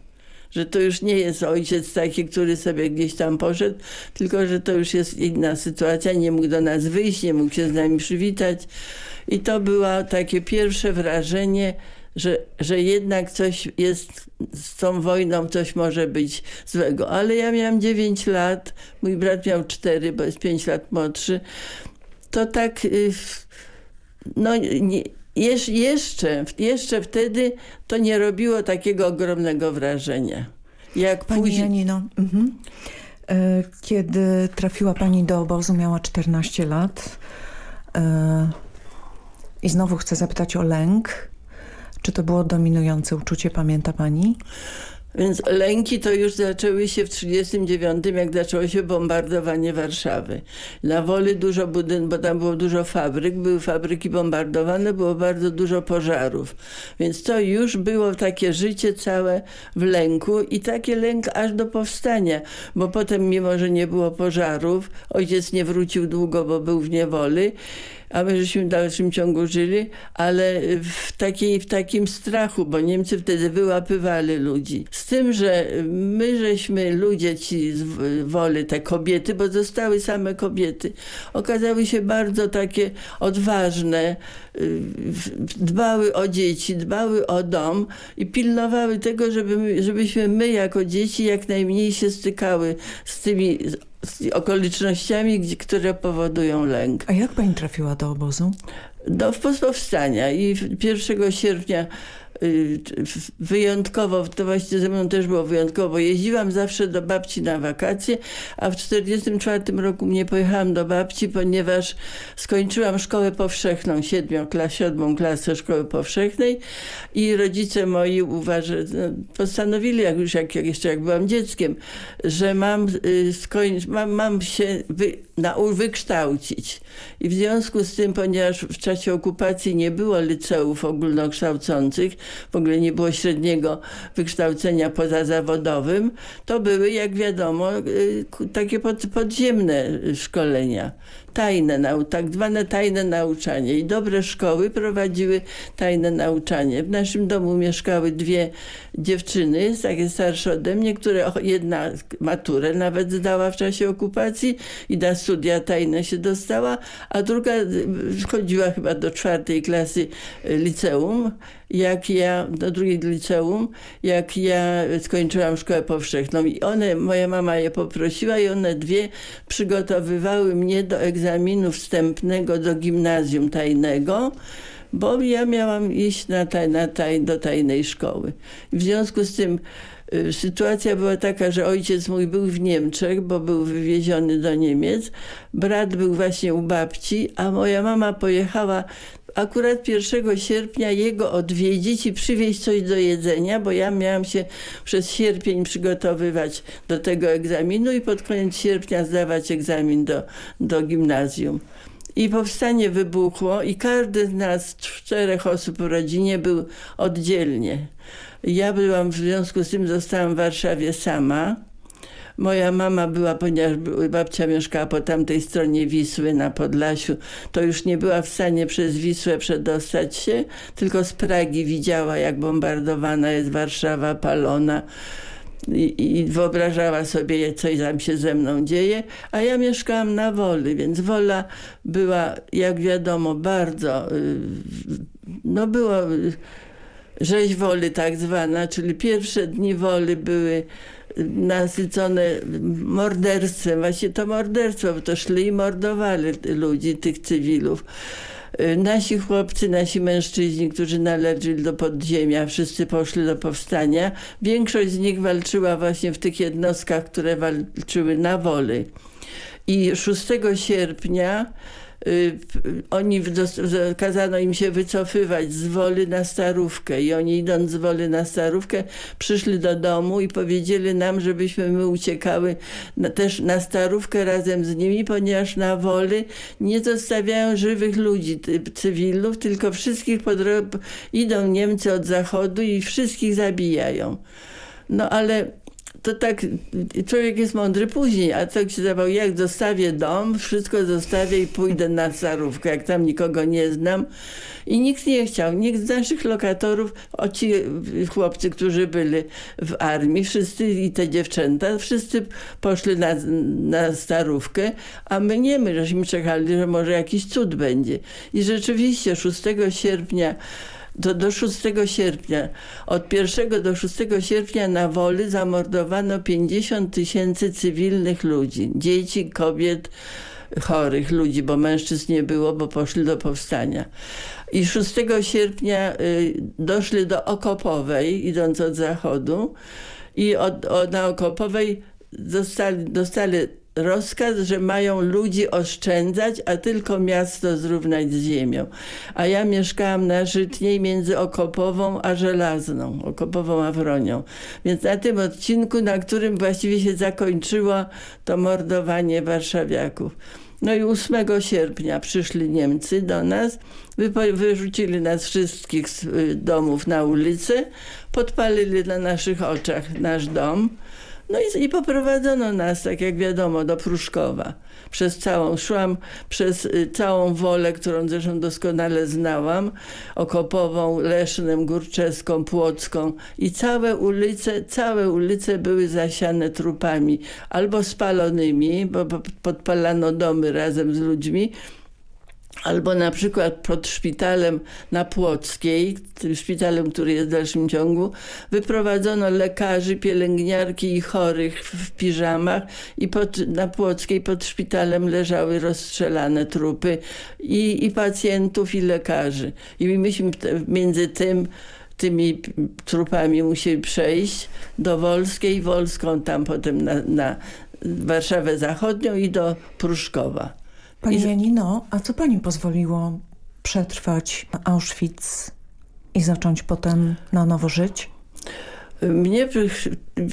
że to już nie jest ojciec taki, który sobie gdzieś tam poszedł, tylko że to już jest inna sytuacja, nie mógł do nas wyjść, nie mógł się z nami przywitać. I to było takie pierwsze wrażenie że, że jednak coś jest z tą wojną, coś może być złego. Ale ja miałam 9 lat, mój brat miał 4, bo jest 5 lat młodszy. To tak, y, no nie, jeszcze, jeszcze wtedy to nie robiło takiego ogromnego wrażenia. Jak Pani później... Janino, mhm. E, kiedy trafiła Pani do obozu, miała 14 lat. E, I znowu chcę zapytać o lęk. Czy to było dominujące uczucie, pamięta Pani? Więc lęki to już zaczęły się w 1939, jak zaczęło się bombardowanie Warszawy. Na Woli dużo budynków, bo tam było dużo fabryk, były fabryki bombardowane, było bardzo dużo pożarów. Więc to już było takie życie całe w lęku i taki lęk aż do powstania, bo potem mimo, że nie było pożarów, ojciec nie wrócił długo, bo był w niewoli, a my żeśmy w dalszym ciągu żyli, ale w, takiej, w takim strachu, bo Niemcy wtedy wyłapywali ludzi. Z tym, że my żeśmy ludzie ci z woli, te kobiety, bo zostały same kobiety, okazały się bardzo takie odważne, dbały o dzieci, dbały o dom i pilnowały tego, żeby, żebyśmy my jako dzieci jak najmniej się stykały z tymi z okolicznościami, które powodują lęk. A jak pani trafiła do obozu? Do powstania i 1 sierpnia wyjątkowo, to właśnie ze mną też było wyjątkowo, jeździłam zawsze do babci na wakacje, a w 1944 roku nie pojechałam do babci, ponieważ skończyłam szkołę powszechną, siedmią, klas, siódmą klasę szkoły powszechnej i rodzice moi uważa, no, postanowili, jak już jak, jeszcze jak byłam dzieckiem, że mam, y, skończ, mam, mam się wy, na, wykształcić. I w związku z tym, ponieważ w czasie okupacji nie było liceów ogólnokształcących, w ogóle nie było średniego wykształcenia pozazawodowym, to były, jak wiadomo, y, takie pod, podziemne szkolenia tajne, tak zwane tajne nauczanie. I dobre szkoły prowadziły tajne nauczanie. W naszym domu mieszkały dwie dziewczyny, takie starsze ode mnie, które jedna maturę nawet zdała w czasie okupacji i na studia tajne się dostała, a druga chodziła chyba do czwartej klasy liceum jak ja, do drugiej liceum, jak ja skończyłam szkołę powszechną. I one, moja mama je poprosiła i one dwie przygotowywały mnie do egzaminu wstępnego do gimnazjum tajnego, bo ja miałam iść na taj, na taj, do tajnej szkoły. W związku z tym y, sytuacja była taka, że ojciec mój był w Niemczech, bo był wywieziony do Niemiec. Brat był właśnie u babci, a moja mama pojechała akurat 1 sierpnia jego odwiedzić i przywieźć coś do jedzenia, bo ja miałam się przez sierpień przygotowywać do tego egzaminu i pod koniec sierpnia zdawać egzamin do, do gimnazjum. I powstanie wybuchło i każdy z nas, czterech osób w rodzinie był oddzielnie. Ja byłam, w związku z tym zostałam w Warszawie sama. Moja mama była, ponieważ babcia mieszkała po tamtej stronie Wisły na Podlasiu, to już nie była w stanie przez Wisłę przedostać się, tylko z Pragi widziała, jak bombardowana jest Warszawa, palona. I, i, wyobrażała sobie, co tam się ze mną dzieje, a ja mieszkałam na Woli, więc Wola była, jak wiadomo, bardzo, y, no było y, rzeź Woli tak zwana, czyli pierwsze dni Woli były nasycone morderstwem. Właśnie to morderstwo, bo to szli i mordowali ludzi, tych cywilów. Nasi chłopcy, nasi mężczyźni, którzy należeli do podziemia, wszyscy poszli do powstania. Większość z nich walczyła właśnie w tych jednostkach, które walczyły na woli. I 6 sierpnia Y, oni kazano im się wycofywać z Woli na Starówkę i oni idąc z Woli na Starówkę przyszli do domu i powiedzieli nam, żebyśmy my uciekały na, też na Starówkę razem z nimi, ponieważ na Woli nie zostawiają żywych ludzi, cywilów, tylko wszystkich idą Niemcy od zachodu i wszystkich zabijają. No ale to tak człowiek jest mądry później, a tak się zdawał, jak zostawię dom, wszystko zostawię i pójdę na starówkę, jak tam nikogo nie znam. I nikt nie chciał, nikt z naszych lokatorów, o ci chłopcy, którzy byli w armii, wszyscy i te dziewczęta, wszyscy poszli na, na starówkę, a my nie, my żeśmy czekali, że może jakiś cud będzie. I rzeczywiście 6 sierpnia do, do 6 sierpnia. Od 1 do 6 sierpnia na Woli zamordowano 50 tysięcy cywilnych ludzi. Dzieci, kobiet, chorych ludzi, bo mężczyzn nie było, bo poszli do powstania. I 6 sierpnia y, doszli do Okopowej, idąc od zachodu i od, od, na Okopowej dostali, dostali rozkaz, że mają ludzi oszczędzać, a tylko miasto zrównać z ziemią. A ja mieszkałam na Żytniej między Okopową a Żelazną, Okopową a Wronią. Więc na tym odcinku, na którym właściwie się zakończyło to mordowanie warszawiaków. No i 8 sierpnia przyszli Niemcy do nas, wyrzucili nas wszystkich z y, domów na ulicę, podpalili na naszych oczach nasz dom. No i, i poprowadzono nas, tak jak wiadomo, do Pruszkowa. Przez całą, szłam przez y, całą wolę, którą zresztą doskonale znałam, Okopową, Lesznem, Górczeską, Płocką i całe ulice, całe ulice były zasiane trupami albo spalonymi, bo podpalano domy razem z ludźmi, Albo na przykład pod szpitalem na Płockiej, tym szpitalem, który jest w dalszym ciągu, wyprowadzono lekarzy, pielęgniarki i chorych w piżamach i pod, na Płockiej pod szpitalem leżały rozstrzelane trupy i, i pacjentów i lekarzy. I myśmy między tym tymi trupami musieli przejść do Wolskiej, Wolską tam potem na, na Warszawę Zachodnią i do Pruszkowa. Pani Janino, a co pani pozwoliło przetrwać Auschwitz i zacząć potem na nowo żyć? Mnie,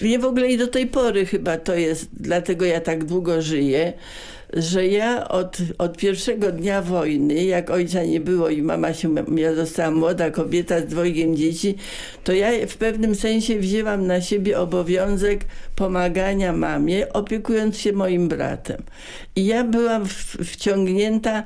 mnie w ogóle i do tej pory chyba to jest, dlatego ja tak długo żyję, że ja od, od pierwszego dnia wojny, jak ojca nie było i mama się, ja została młoda kobieta z dwojgiem dzieci, to ja w pewnym sensie wzięłam na siebie obowiązek pomagania mamie, opiekując się moim bratem. I ja byłam w, wciągnięta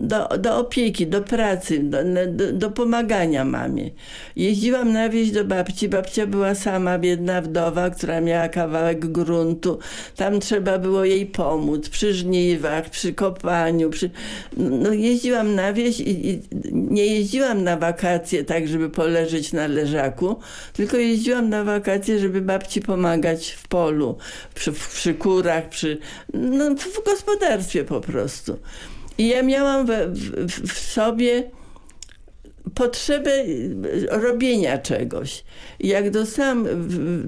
do, do opieki, do pracy, do, do, do, pomagania mamie. Jeździłam na wieś do babci. Babcia była sama, biedna wdowa, która miała kawałek gruntu. Tam trzeba było jej pomóc przy żniwach, przy kopaniu. Przy... No, jeździłam na wieś i, i nie jeździłam na wakacje tak, żeby poleżeć na leżaku, tylko jeździłam na wakacje, żeby babci pomagać w polu, przy, przy kurach, przy, no, w gospodarstwie po prostu. I ja miałam w, w, w sobie potrzebę robienia czegoś. Jak dostałam,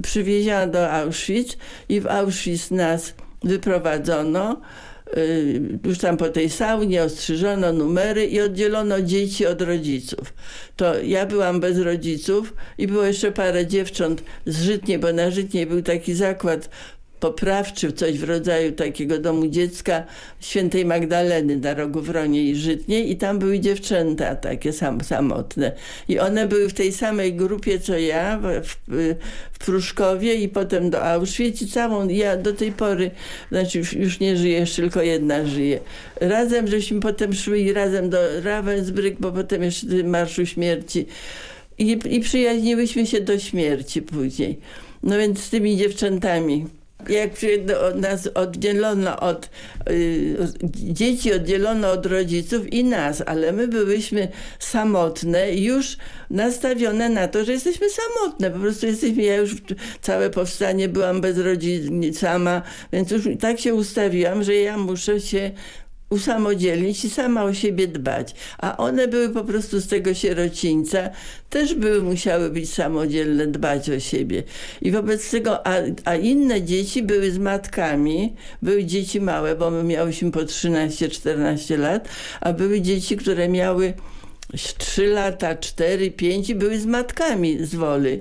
przywieziona do Auschwitz i w Auschwitz nas wyprowadzono, y, już tam po tej saunie ostrzyżono numery i oddzielono dzieci od rodziców. To ja byłam bez rodziców i było jeszcze parę dziewcząt z Żytniej, bo na Żytniej był taki zakład poprawczy, coś w rodzaju takiego domu dziecka świętej Magdaleny na rogu Wronie i Żytniej i tam były dziewczęta takie sam, samotne. I one były w tej samej grupie co ja w, w, Pruszkowie i potem do Auschwitz i całą, ja do tej pory, znaczy już, już nie żyję, tylko jedna żyje. Razem żeśmy potem szli razem do Ravensbrück, bo potem jeszcze Marszu Śmierci i, i przyjaźniłyśmy się do śmierci później. No więc z tymi dziewczętami jak nas oddzielono od y, dzieci, oddzielono od rodziców i nas, ale my byłyśmy samotne, już nastawione na to, że jesteśmy samotne. Po prostu jesteśmy, ja już całe powstanie byłam bez rodziny, sama, więc już tak się ustawiłam, że ja muszę się usamodzielnić i sama o siebie dbać. A one były po prostu z tego sierocińca, też były, musiały być samodzielne, dbać o siebie. I wobec tego, a, a inne dzieci były z matkami, były dzieci małe, bo my miałyśmy po 13-14 lat, a były dzieci, które miały trzy lata, cztery, pięć i były z matkami z Woli.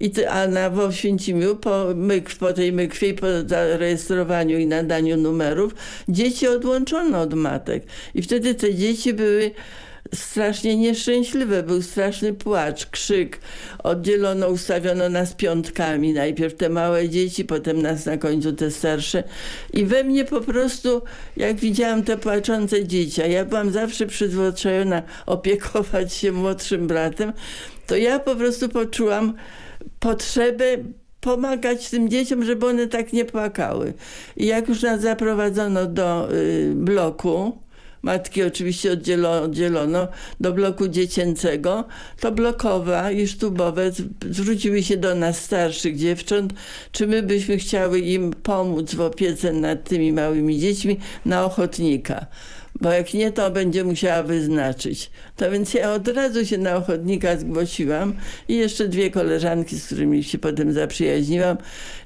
I ty, a na w Oświęcimiu po, po tej mykwie po zarejestrowaniu i nadaniu numerów dzieci odłączono od matek. I wtedy te dzieci były strasznie nieszczęśliwe. Był straszny płacz, krzyk. Oddzielono, ustawiono nas piątkami. Najpierw te małe dzieci, potem nas na końcu te starsze. I we mnie po prostu, jak widziałam te płaczące dzieci, a ja byłam zawsze przyzwyczajona opiekować się młodszym bratem, to ja po prostu poczułam potrzebę pomagać tym dzieciom, żeby one tak nie płakały. I jak już nas zaprowadzono do y, bloku, matki oczywiście oddzielono, do bloku dziecięcego, to blokowa i sztubowe zwróciły się do nas starszych dziewcząt, czy my byśmy chciały im pomóc w opiece nad tymi małymi dziećmi? Na ochotnika bo jak nie, to będzie musiała wyznaczyć. To więc ja od razu się na ochotnika zgłosiłam i jeszcze dwie koleżanki, z którymi się potem zaprzyjaźniłam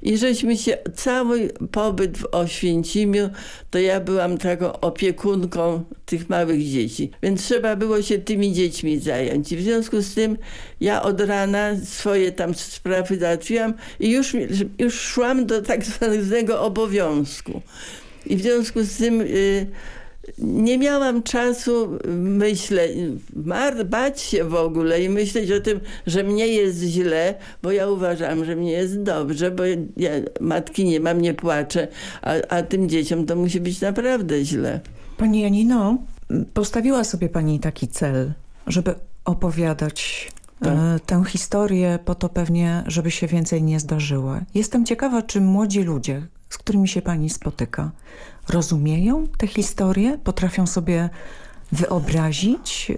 i żeśmy się, cały pobyt w Oświęcimiu, to ja byłam taką opiekunką tych małych dzieci, więc trzeba było się tymi dziećmi zająć i w związku z tym ja od rana swoje tam sprawy załatwiłam i już, już szłam do tak zwanego obowiązku. I w związku z tym... Yy, nie miałam czasu, myślę, bać się w ogóle i myśleć o tym, że mnie jest źle, bo ja uważam, że mnie jest dobrze, bo ja matki nie mam, nie płaczę, a, a tym dzieciom to musi być naprawdę źle. Pani Janino, postawiła sobie pani taki cel, żeby opowiadać tak. tę historię po to pewnie, żeby się więcej nie zdarzyło. Jestem ciekawa, czy młodzi ludzie, z którymi się pani spotyka, rozumieją te historie? Potrafią sobie wyobrazić,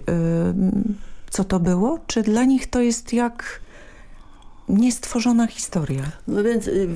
co to było? Czy dla nich to jest jak niestworzona historia. No więc y,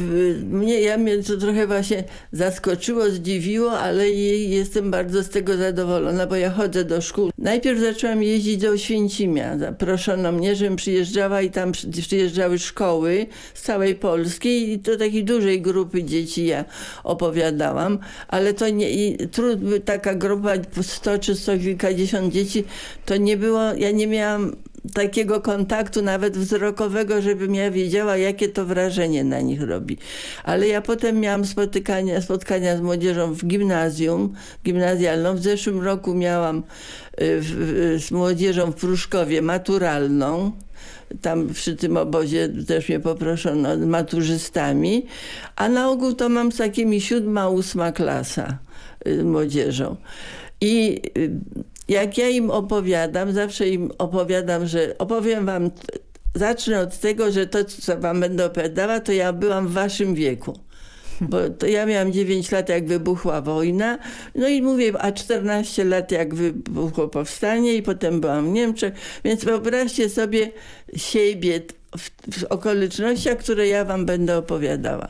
mnie, ja mnie to trochę właśnie zaskoczyło, zdziwiło, ale jestem bardzo z tego zadowolona, bo ja chodzę do szkół. Najpierw zaczęłam jeździć do Oświęcimia. Zaproszono mnie, żebym przyjeżdżała i tam przyjeżdżały szkoły z całej Polski i do takiej dużej grupy dzieci ja opowiadałam, ale to nie, i trud, taka grupa 100 czy 100 kilkadziesiąt dzieci, to nie było, ja nie miałam takiego kontaktu nawet wzrokowego, żebym ja wiedziała, jakie to wrażenie na nich robi. Ale ja potem miałam spotykania, spotkania z młodzieżą w gimnazjum, gimnazjalną. W zeszłym roku miałam y, w, z młodzieżą w Pruszkowie maturalną. Tam przy tym obozie też mnie poproszono maturzystami, a na ogół to mam z takimi siódma, ósma klasa y, młodzieżą. I y, jak ja im opowiadam, zawsze im opowiadam, że opowiem wam, zacznę od tego, że to, co wam będę opowiadała, to ja byłam w waszym wieku. Bo ja miałam 9 lat, jak wybuchła wojna. No i mówię, a 14 lat, jak wybuchło powstanie i potem byłam w Niemczech. Więc wyobraźcie sobie siebie w, w okolicznościach, które ja wam będę opowiadała.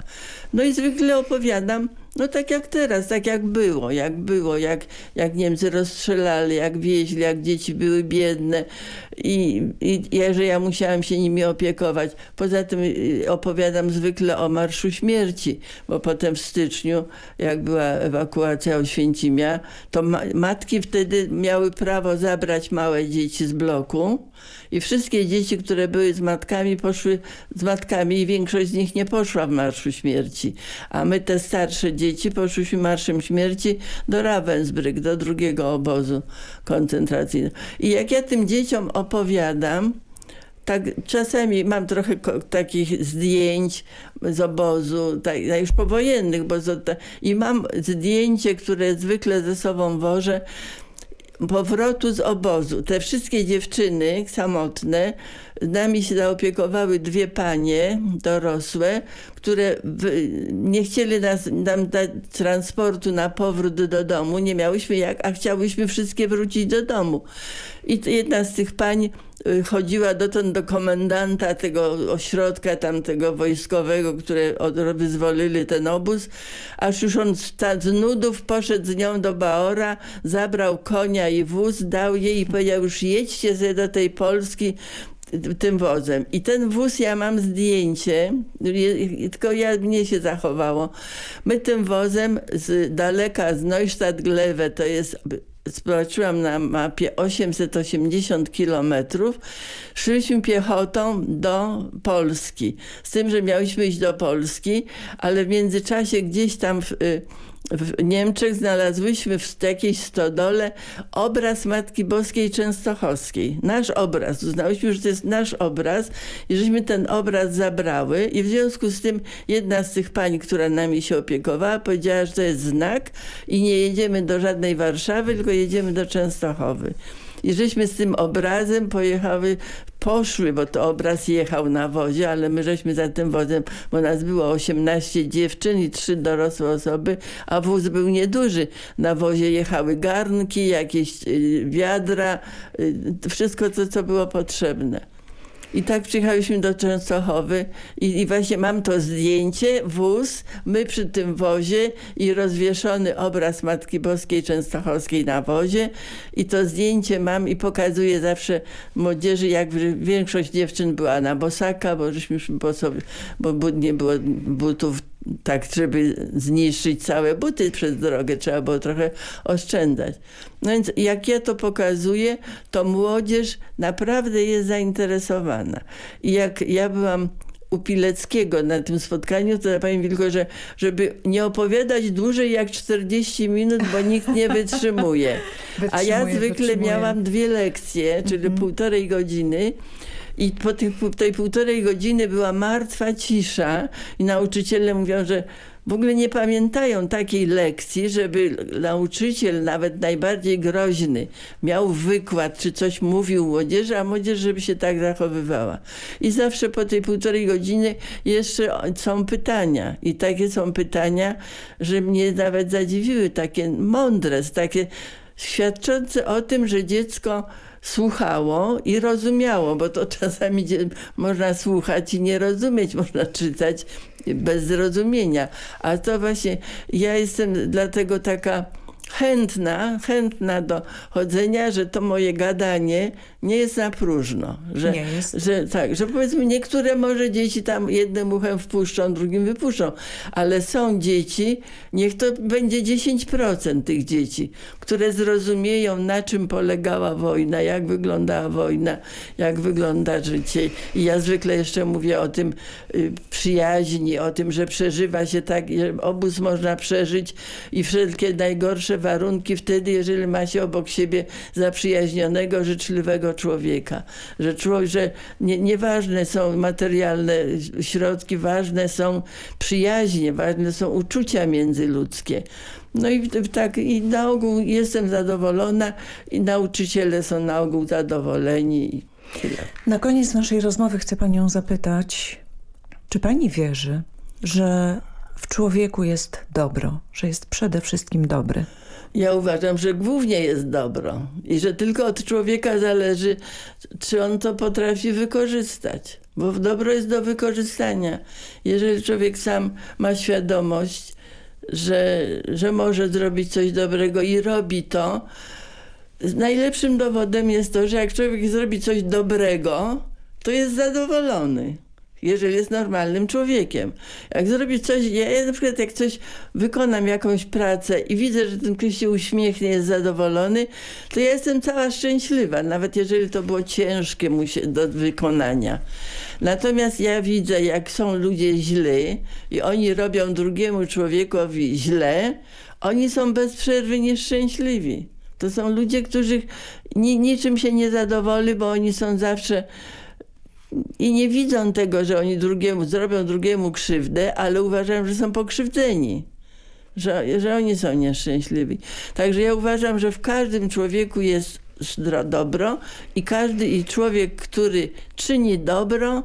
No i zwykle opowiadam no tak jak teraz, tak jak było, jak było, jak, jak Niemcy rozstrzelali, jak wieźli, jak dzieci były biedne i, i, że ja musiałam się nimi opiekować. Poza tym y, opowiadam zwykle o Marszu Śmierci, bo potem w styczniu, jak była ewakuacja Oświęcimia, to ma matki wtedy miały prawo zabrać małe dzieci z bloku i wszystkie dzieci, które były z matkami, poszły z matkami i większość z nich nie poszła w Marszu Śmierci. A my te starsze dzieci poszłyśmy Marszem Śmierci do Ravensbrück, do drugiego obozu koncentracyjnego. I jak ja tym dzieciom opowiadam, tak czasami mam trochę takich zdjęć z obozu, tak, już powojennych, bo i mam zdjęcie, które zwykle ze sobą wożę, powrotu z obozu. Te wszystkie dziewczyny samotne, nami się zaopiekowały dwie panie dorosłe, które nie chcieli nas, nam dać transportu na powrót do domu. Nie miałyśmy jak, a chciałyśmy wszystkie wrócić do domu. I jedna z tych pań chodziła dotąd do komendanta tego ośrodka tamtego wojskowego, które wyzwolili ten obóz, aż już on z nudów poszedł z nią do Baora, zabrał konia i wóz, dał jej i powiedział już jedźcie sobie do tej Polski, tym wozem. I ten wóz, ja mam zdjęcie, tylko ja, mnie się zachowało. My tym wozem z daleka, z Neustadt-Glewe, to jest zobaczyłam na mapie 880 kilometrów, szliśmy piechotą do Polski. Z tym, że miałyśmy iść do Polski, ale w międzyczasie gdzieś tam w, y, w Niemczech znalazłyśmy w jakiejś stodole obraz Matki Boskiej Częstochowskiej. Nasz obraz. Uznałyśmy, że to jest nasz obraz i żeśmy ten obraz zabrały i w związku z tym jedna z tych pań, która nami się opiekowała, powiedziała, że to jest znak i nie jedziemy do żadnej Warszawy, tylko jedziemy do Częstochowy. I żeśmy z tym obrazem pojechały, poszły, bo to obraz jechał na wozie, ale my żeśmy za tym wozem, bo nas było 18 dziewczyn i trzy dorosłe osoby, a wóz był nieduży. Na wozie jechały garnki, jakieś y, wiadra, y, wszystko to, co było potrzebne. I tak przyjechałyśmy do Częstochowy i, i, właśnie mam to zdjęcie, wóz, my przy tym wozie i rozwieszony obraz Matki Boskiej Częstochowskiej na wozie. I to zdjęcie mam i pokazuję zawsze młodzieży, jak większość dziewczyn była na bosaka, bo żeśmy bosowi, bo nie było butów tak, żeby zniszczyć całe buty przez drogę, trzeba było trochę oszczędzać. No więc jak ja to pokazuję, to młodzież naprawdę jest zainteresowana. I jak ja byłam u Pileckiego na tym spotkaniu, to Pani Wilko, że żeby nie opowiadać dłużej jak 40 minut, bo nikt nie wytrzymuje. A ja zwykle wytrzymuje. miałam dwie lekcje, czyli mm -hmm. półtorej godziny i po tej, tej półtorej godziny była martwa cisza i nauczyciele mówią, że w ogóle nie pamiętają takiej lekcji, żeby nauczyciel, nawet najbardziej groźny, miał wykład, czy coś mówił młodzieży, a młodzież, żeby się tak zachowywała. I zawsze po tej półtorej godziny jeszcze są pytania. I takie są pytania, że mnie nawet zadziwiły, takie mądre, takie świadczące o tym, że dziecko słuchało i rozumiało, bo to czasami można słuchać i nie rozumieć, można czytać bez zrozumienia. A to właśnie ja jestem dlatego taka chętna, chętna do chodzenia, że to moje gadanie nie jest na próżno. Że, nie jest. Że, tak, że powiedzmy niektóre może dzieci tam jednym uchem wpuszczą, drugim wypuszczą, ale są dzieci, niech to będzie 10% tych dzieci, które zrozumieją na czym polegała wojna, jak wyglądała wojna, jak wygląda życie. I ja zwykle jeszcze mówię o tym y, przyjaźni, o tym, że przeżywa się tak, że obóz można przeżyć i wszelkie najgorsze warunki wtedy, jeżeli ma się obok siebie zaprzyjaźnionego, życzliwego człowieka. Że, człowiek, że nie, nieważne są materialne środki, ważne są przyjaźnie, ważne są uczucia międzyludzkie. No i tak i na ogół jestem zadowolona i nauczyciele są na ogół zadowoleni. Na koniec naszej rozmowy chcę panią zapytać, czy pani wierzy, że w człowieku jest dobro, że jest przede wszystkim dobry? Ja uważam, że głównie jest dobro i że tylko od człowieka zależy, czy on to potrafi wykorzystać. Bo dobro jest do wykorzystania. Jeżeli człowiek sam ma świadomość, że, że może zrobić coś dobrego i robi to, najlepszym dowodem jest to, że jak człowiek zrobi coś dobrego, to jest zadowolony jeżeli jest normalnym człowiekiem. Jak zrobi coś, ja na przykład jak coś wykonam jakąś pracę i widzę, że ten ktoś się uśmiechnie, jest zadowolony, to ja jestem cała szczęśliwa, nawet jeżeli to było ciężkie mu się do wykonania. Natomiast ja widzę, jak są ludzie źli i oni robią drugiemu człowiekowi źle, oni są bez przerwy nieszczęśliwi. To są ludzie, którzy ni niczym się nie zadowoli, bo oni są zawsze i nie widzą tego, że oni drugiemu, zrobią drugiemu krzywdę, ale uważają, że są pokrzywdzeni. Że, że oni są nieszczęśliwi. Także ja uważam, że w każdym człowieku jest dobro i każdy i człowiek, który czyni dobro,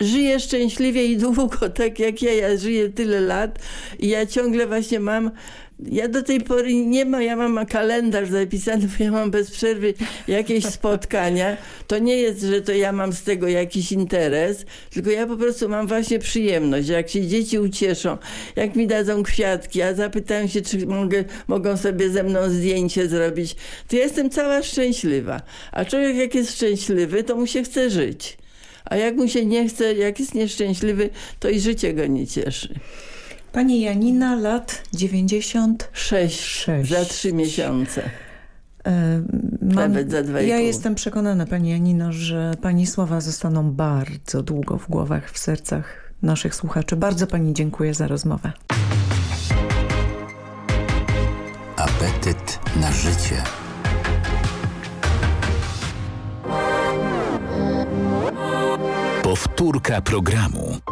żyje szczęśliwie i długo, tak jak ja. Ja żyję tyle lat i ja ciągle właśnie mam ja do tej pory nie ma, ja mam kalendarz zapisany, bo ja mam bez przerwy jakieś spotkania. To nie jest, że to ja mam z tego jakiś interes, tylko ja po prostu mam właśnie przyjemność. Jak się dzieci ucieszą, jak mi dadzą kwiatki, a zapytają się, czy mogę, mogą sobie ze mną zdjęcie zrobić, to ja jestem cała szczęśliwa. A człowiek jak jest szczęśliwy, to mu się chce żyć. A jak mu się nie chce, jak jest nieszczęśliwy, to i życie go nie cieszy. Pani Janina, lat 96. 6. Za trzy miesiące. Mam, Nawet za dwa Ja jestem przekonana, Pani Janino, że Pani słowa zostaną bardzo długo w głowach, w sercach naszych słuchaczy. Bardzo Pani dziękuję za rozmowę. Apetyt na życie. Powtórka programu.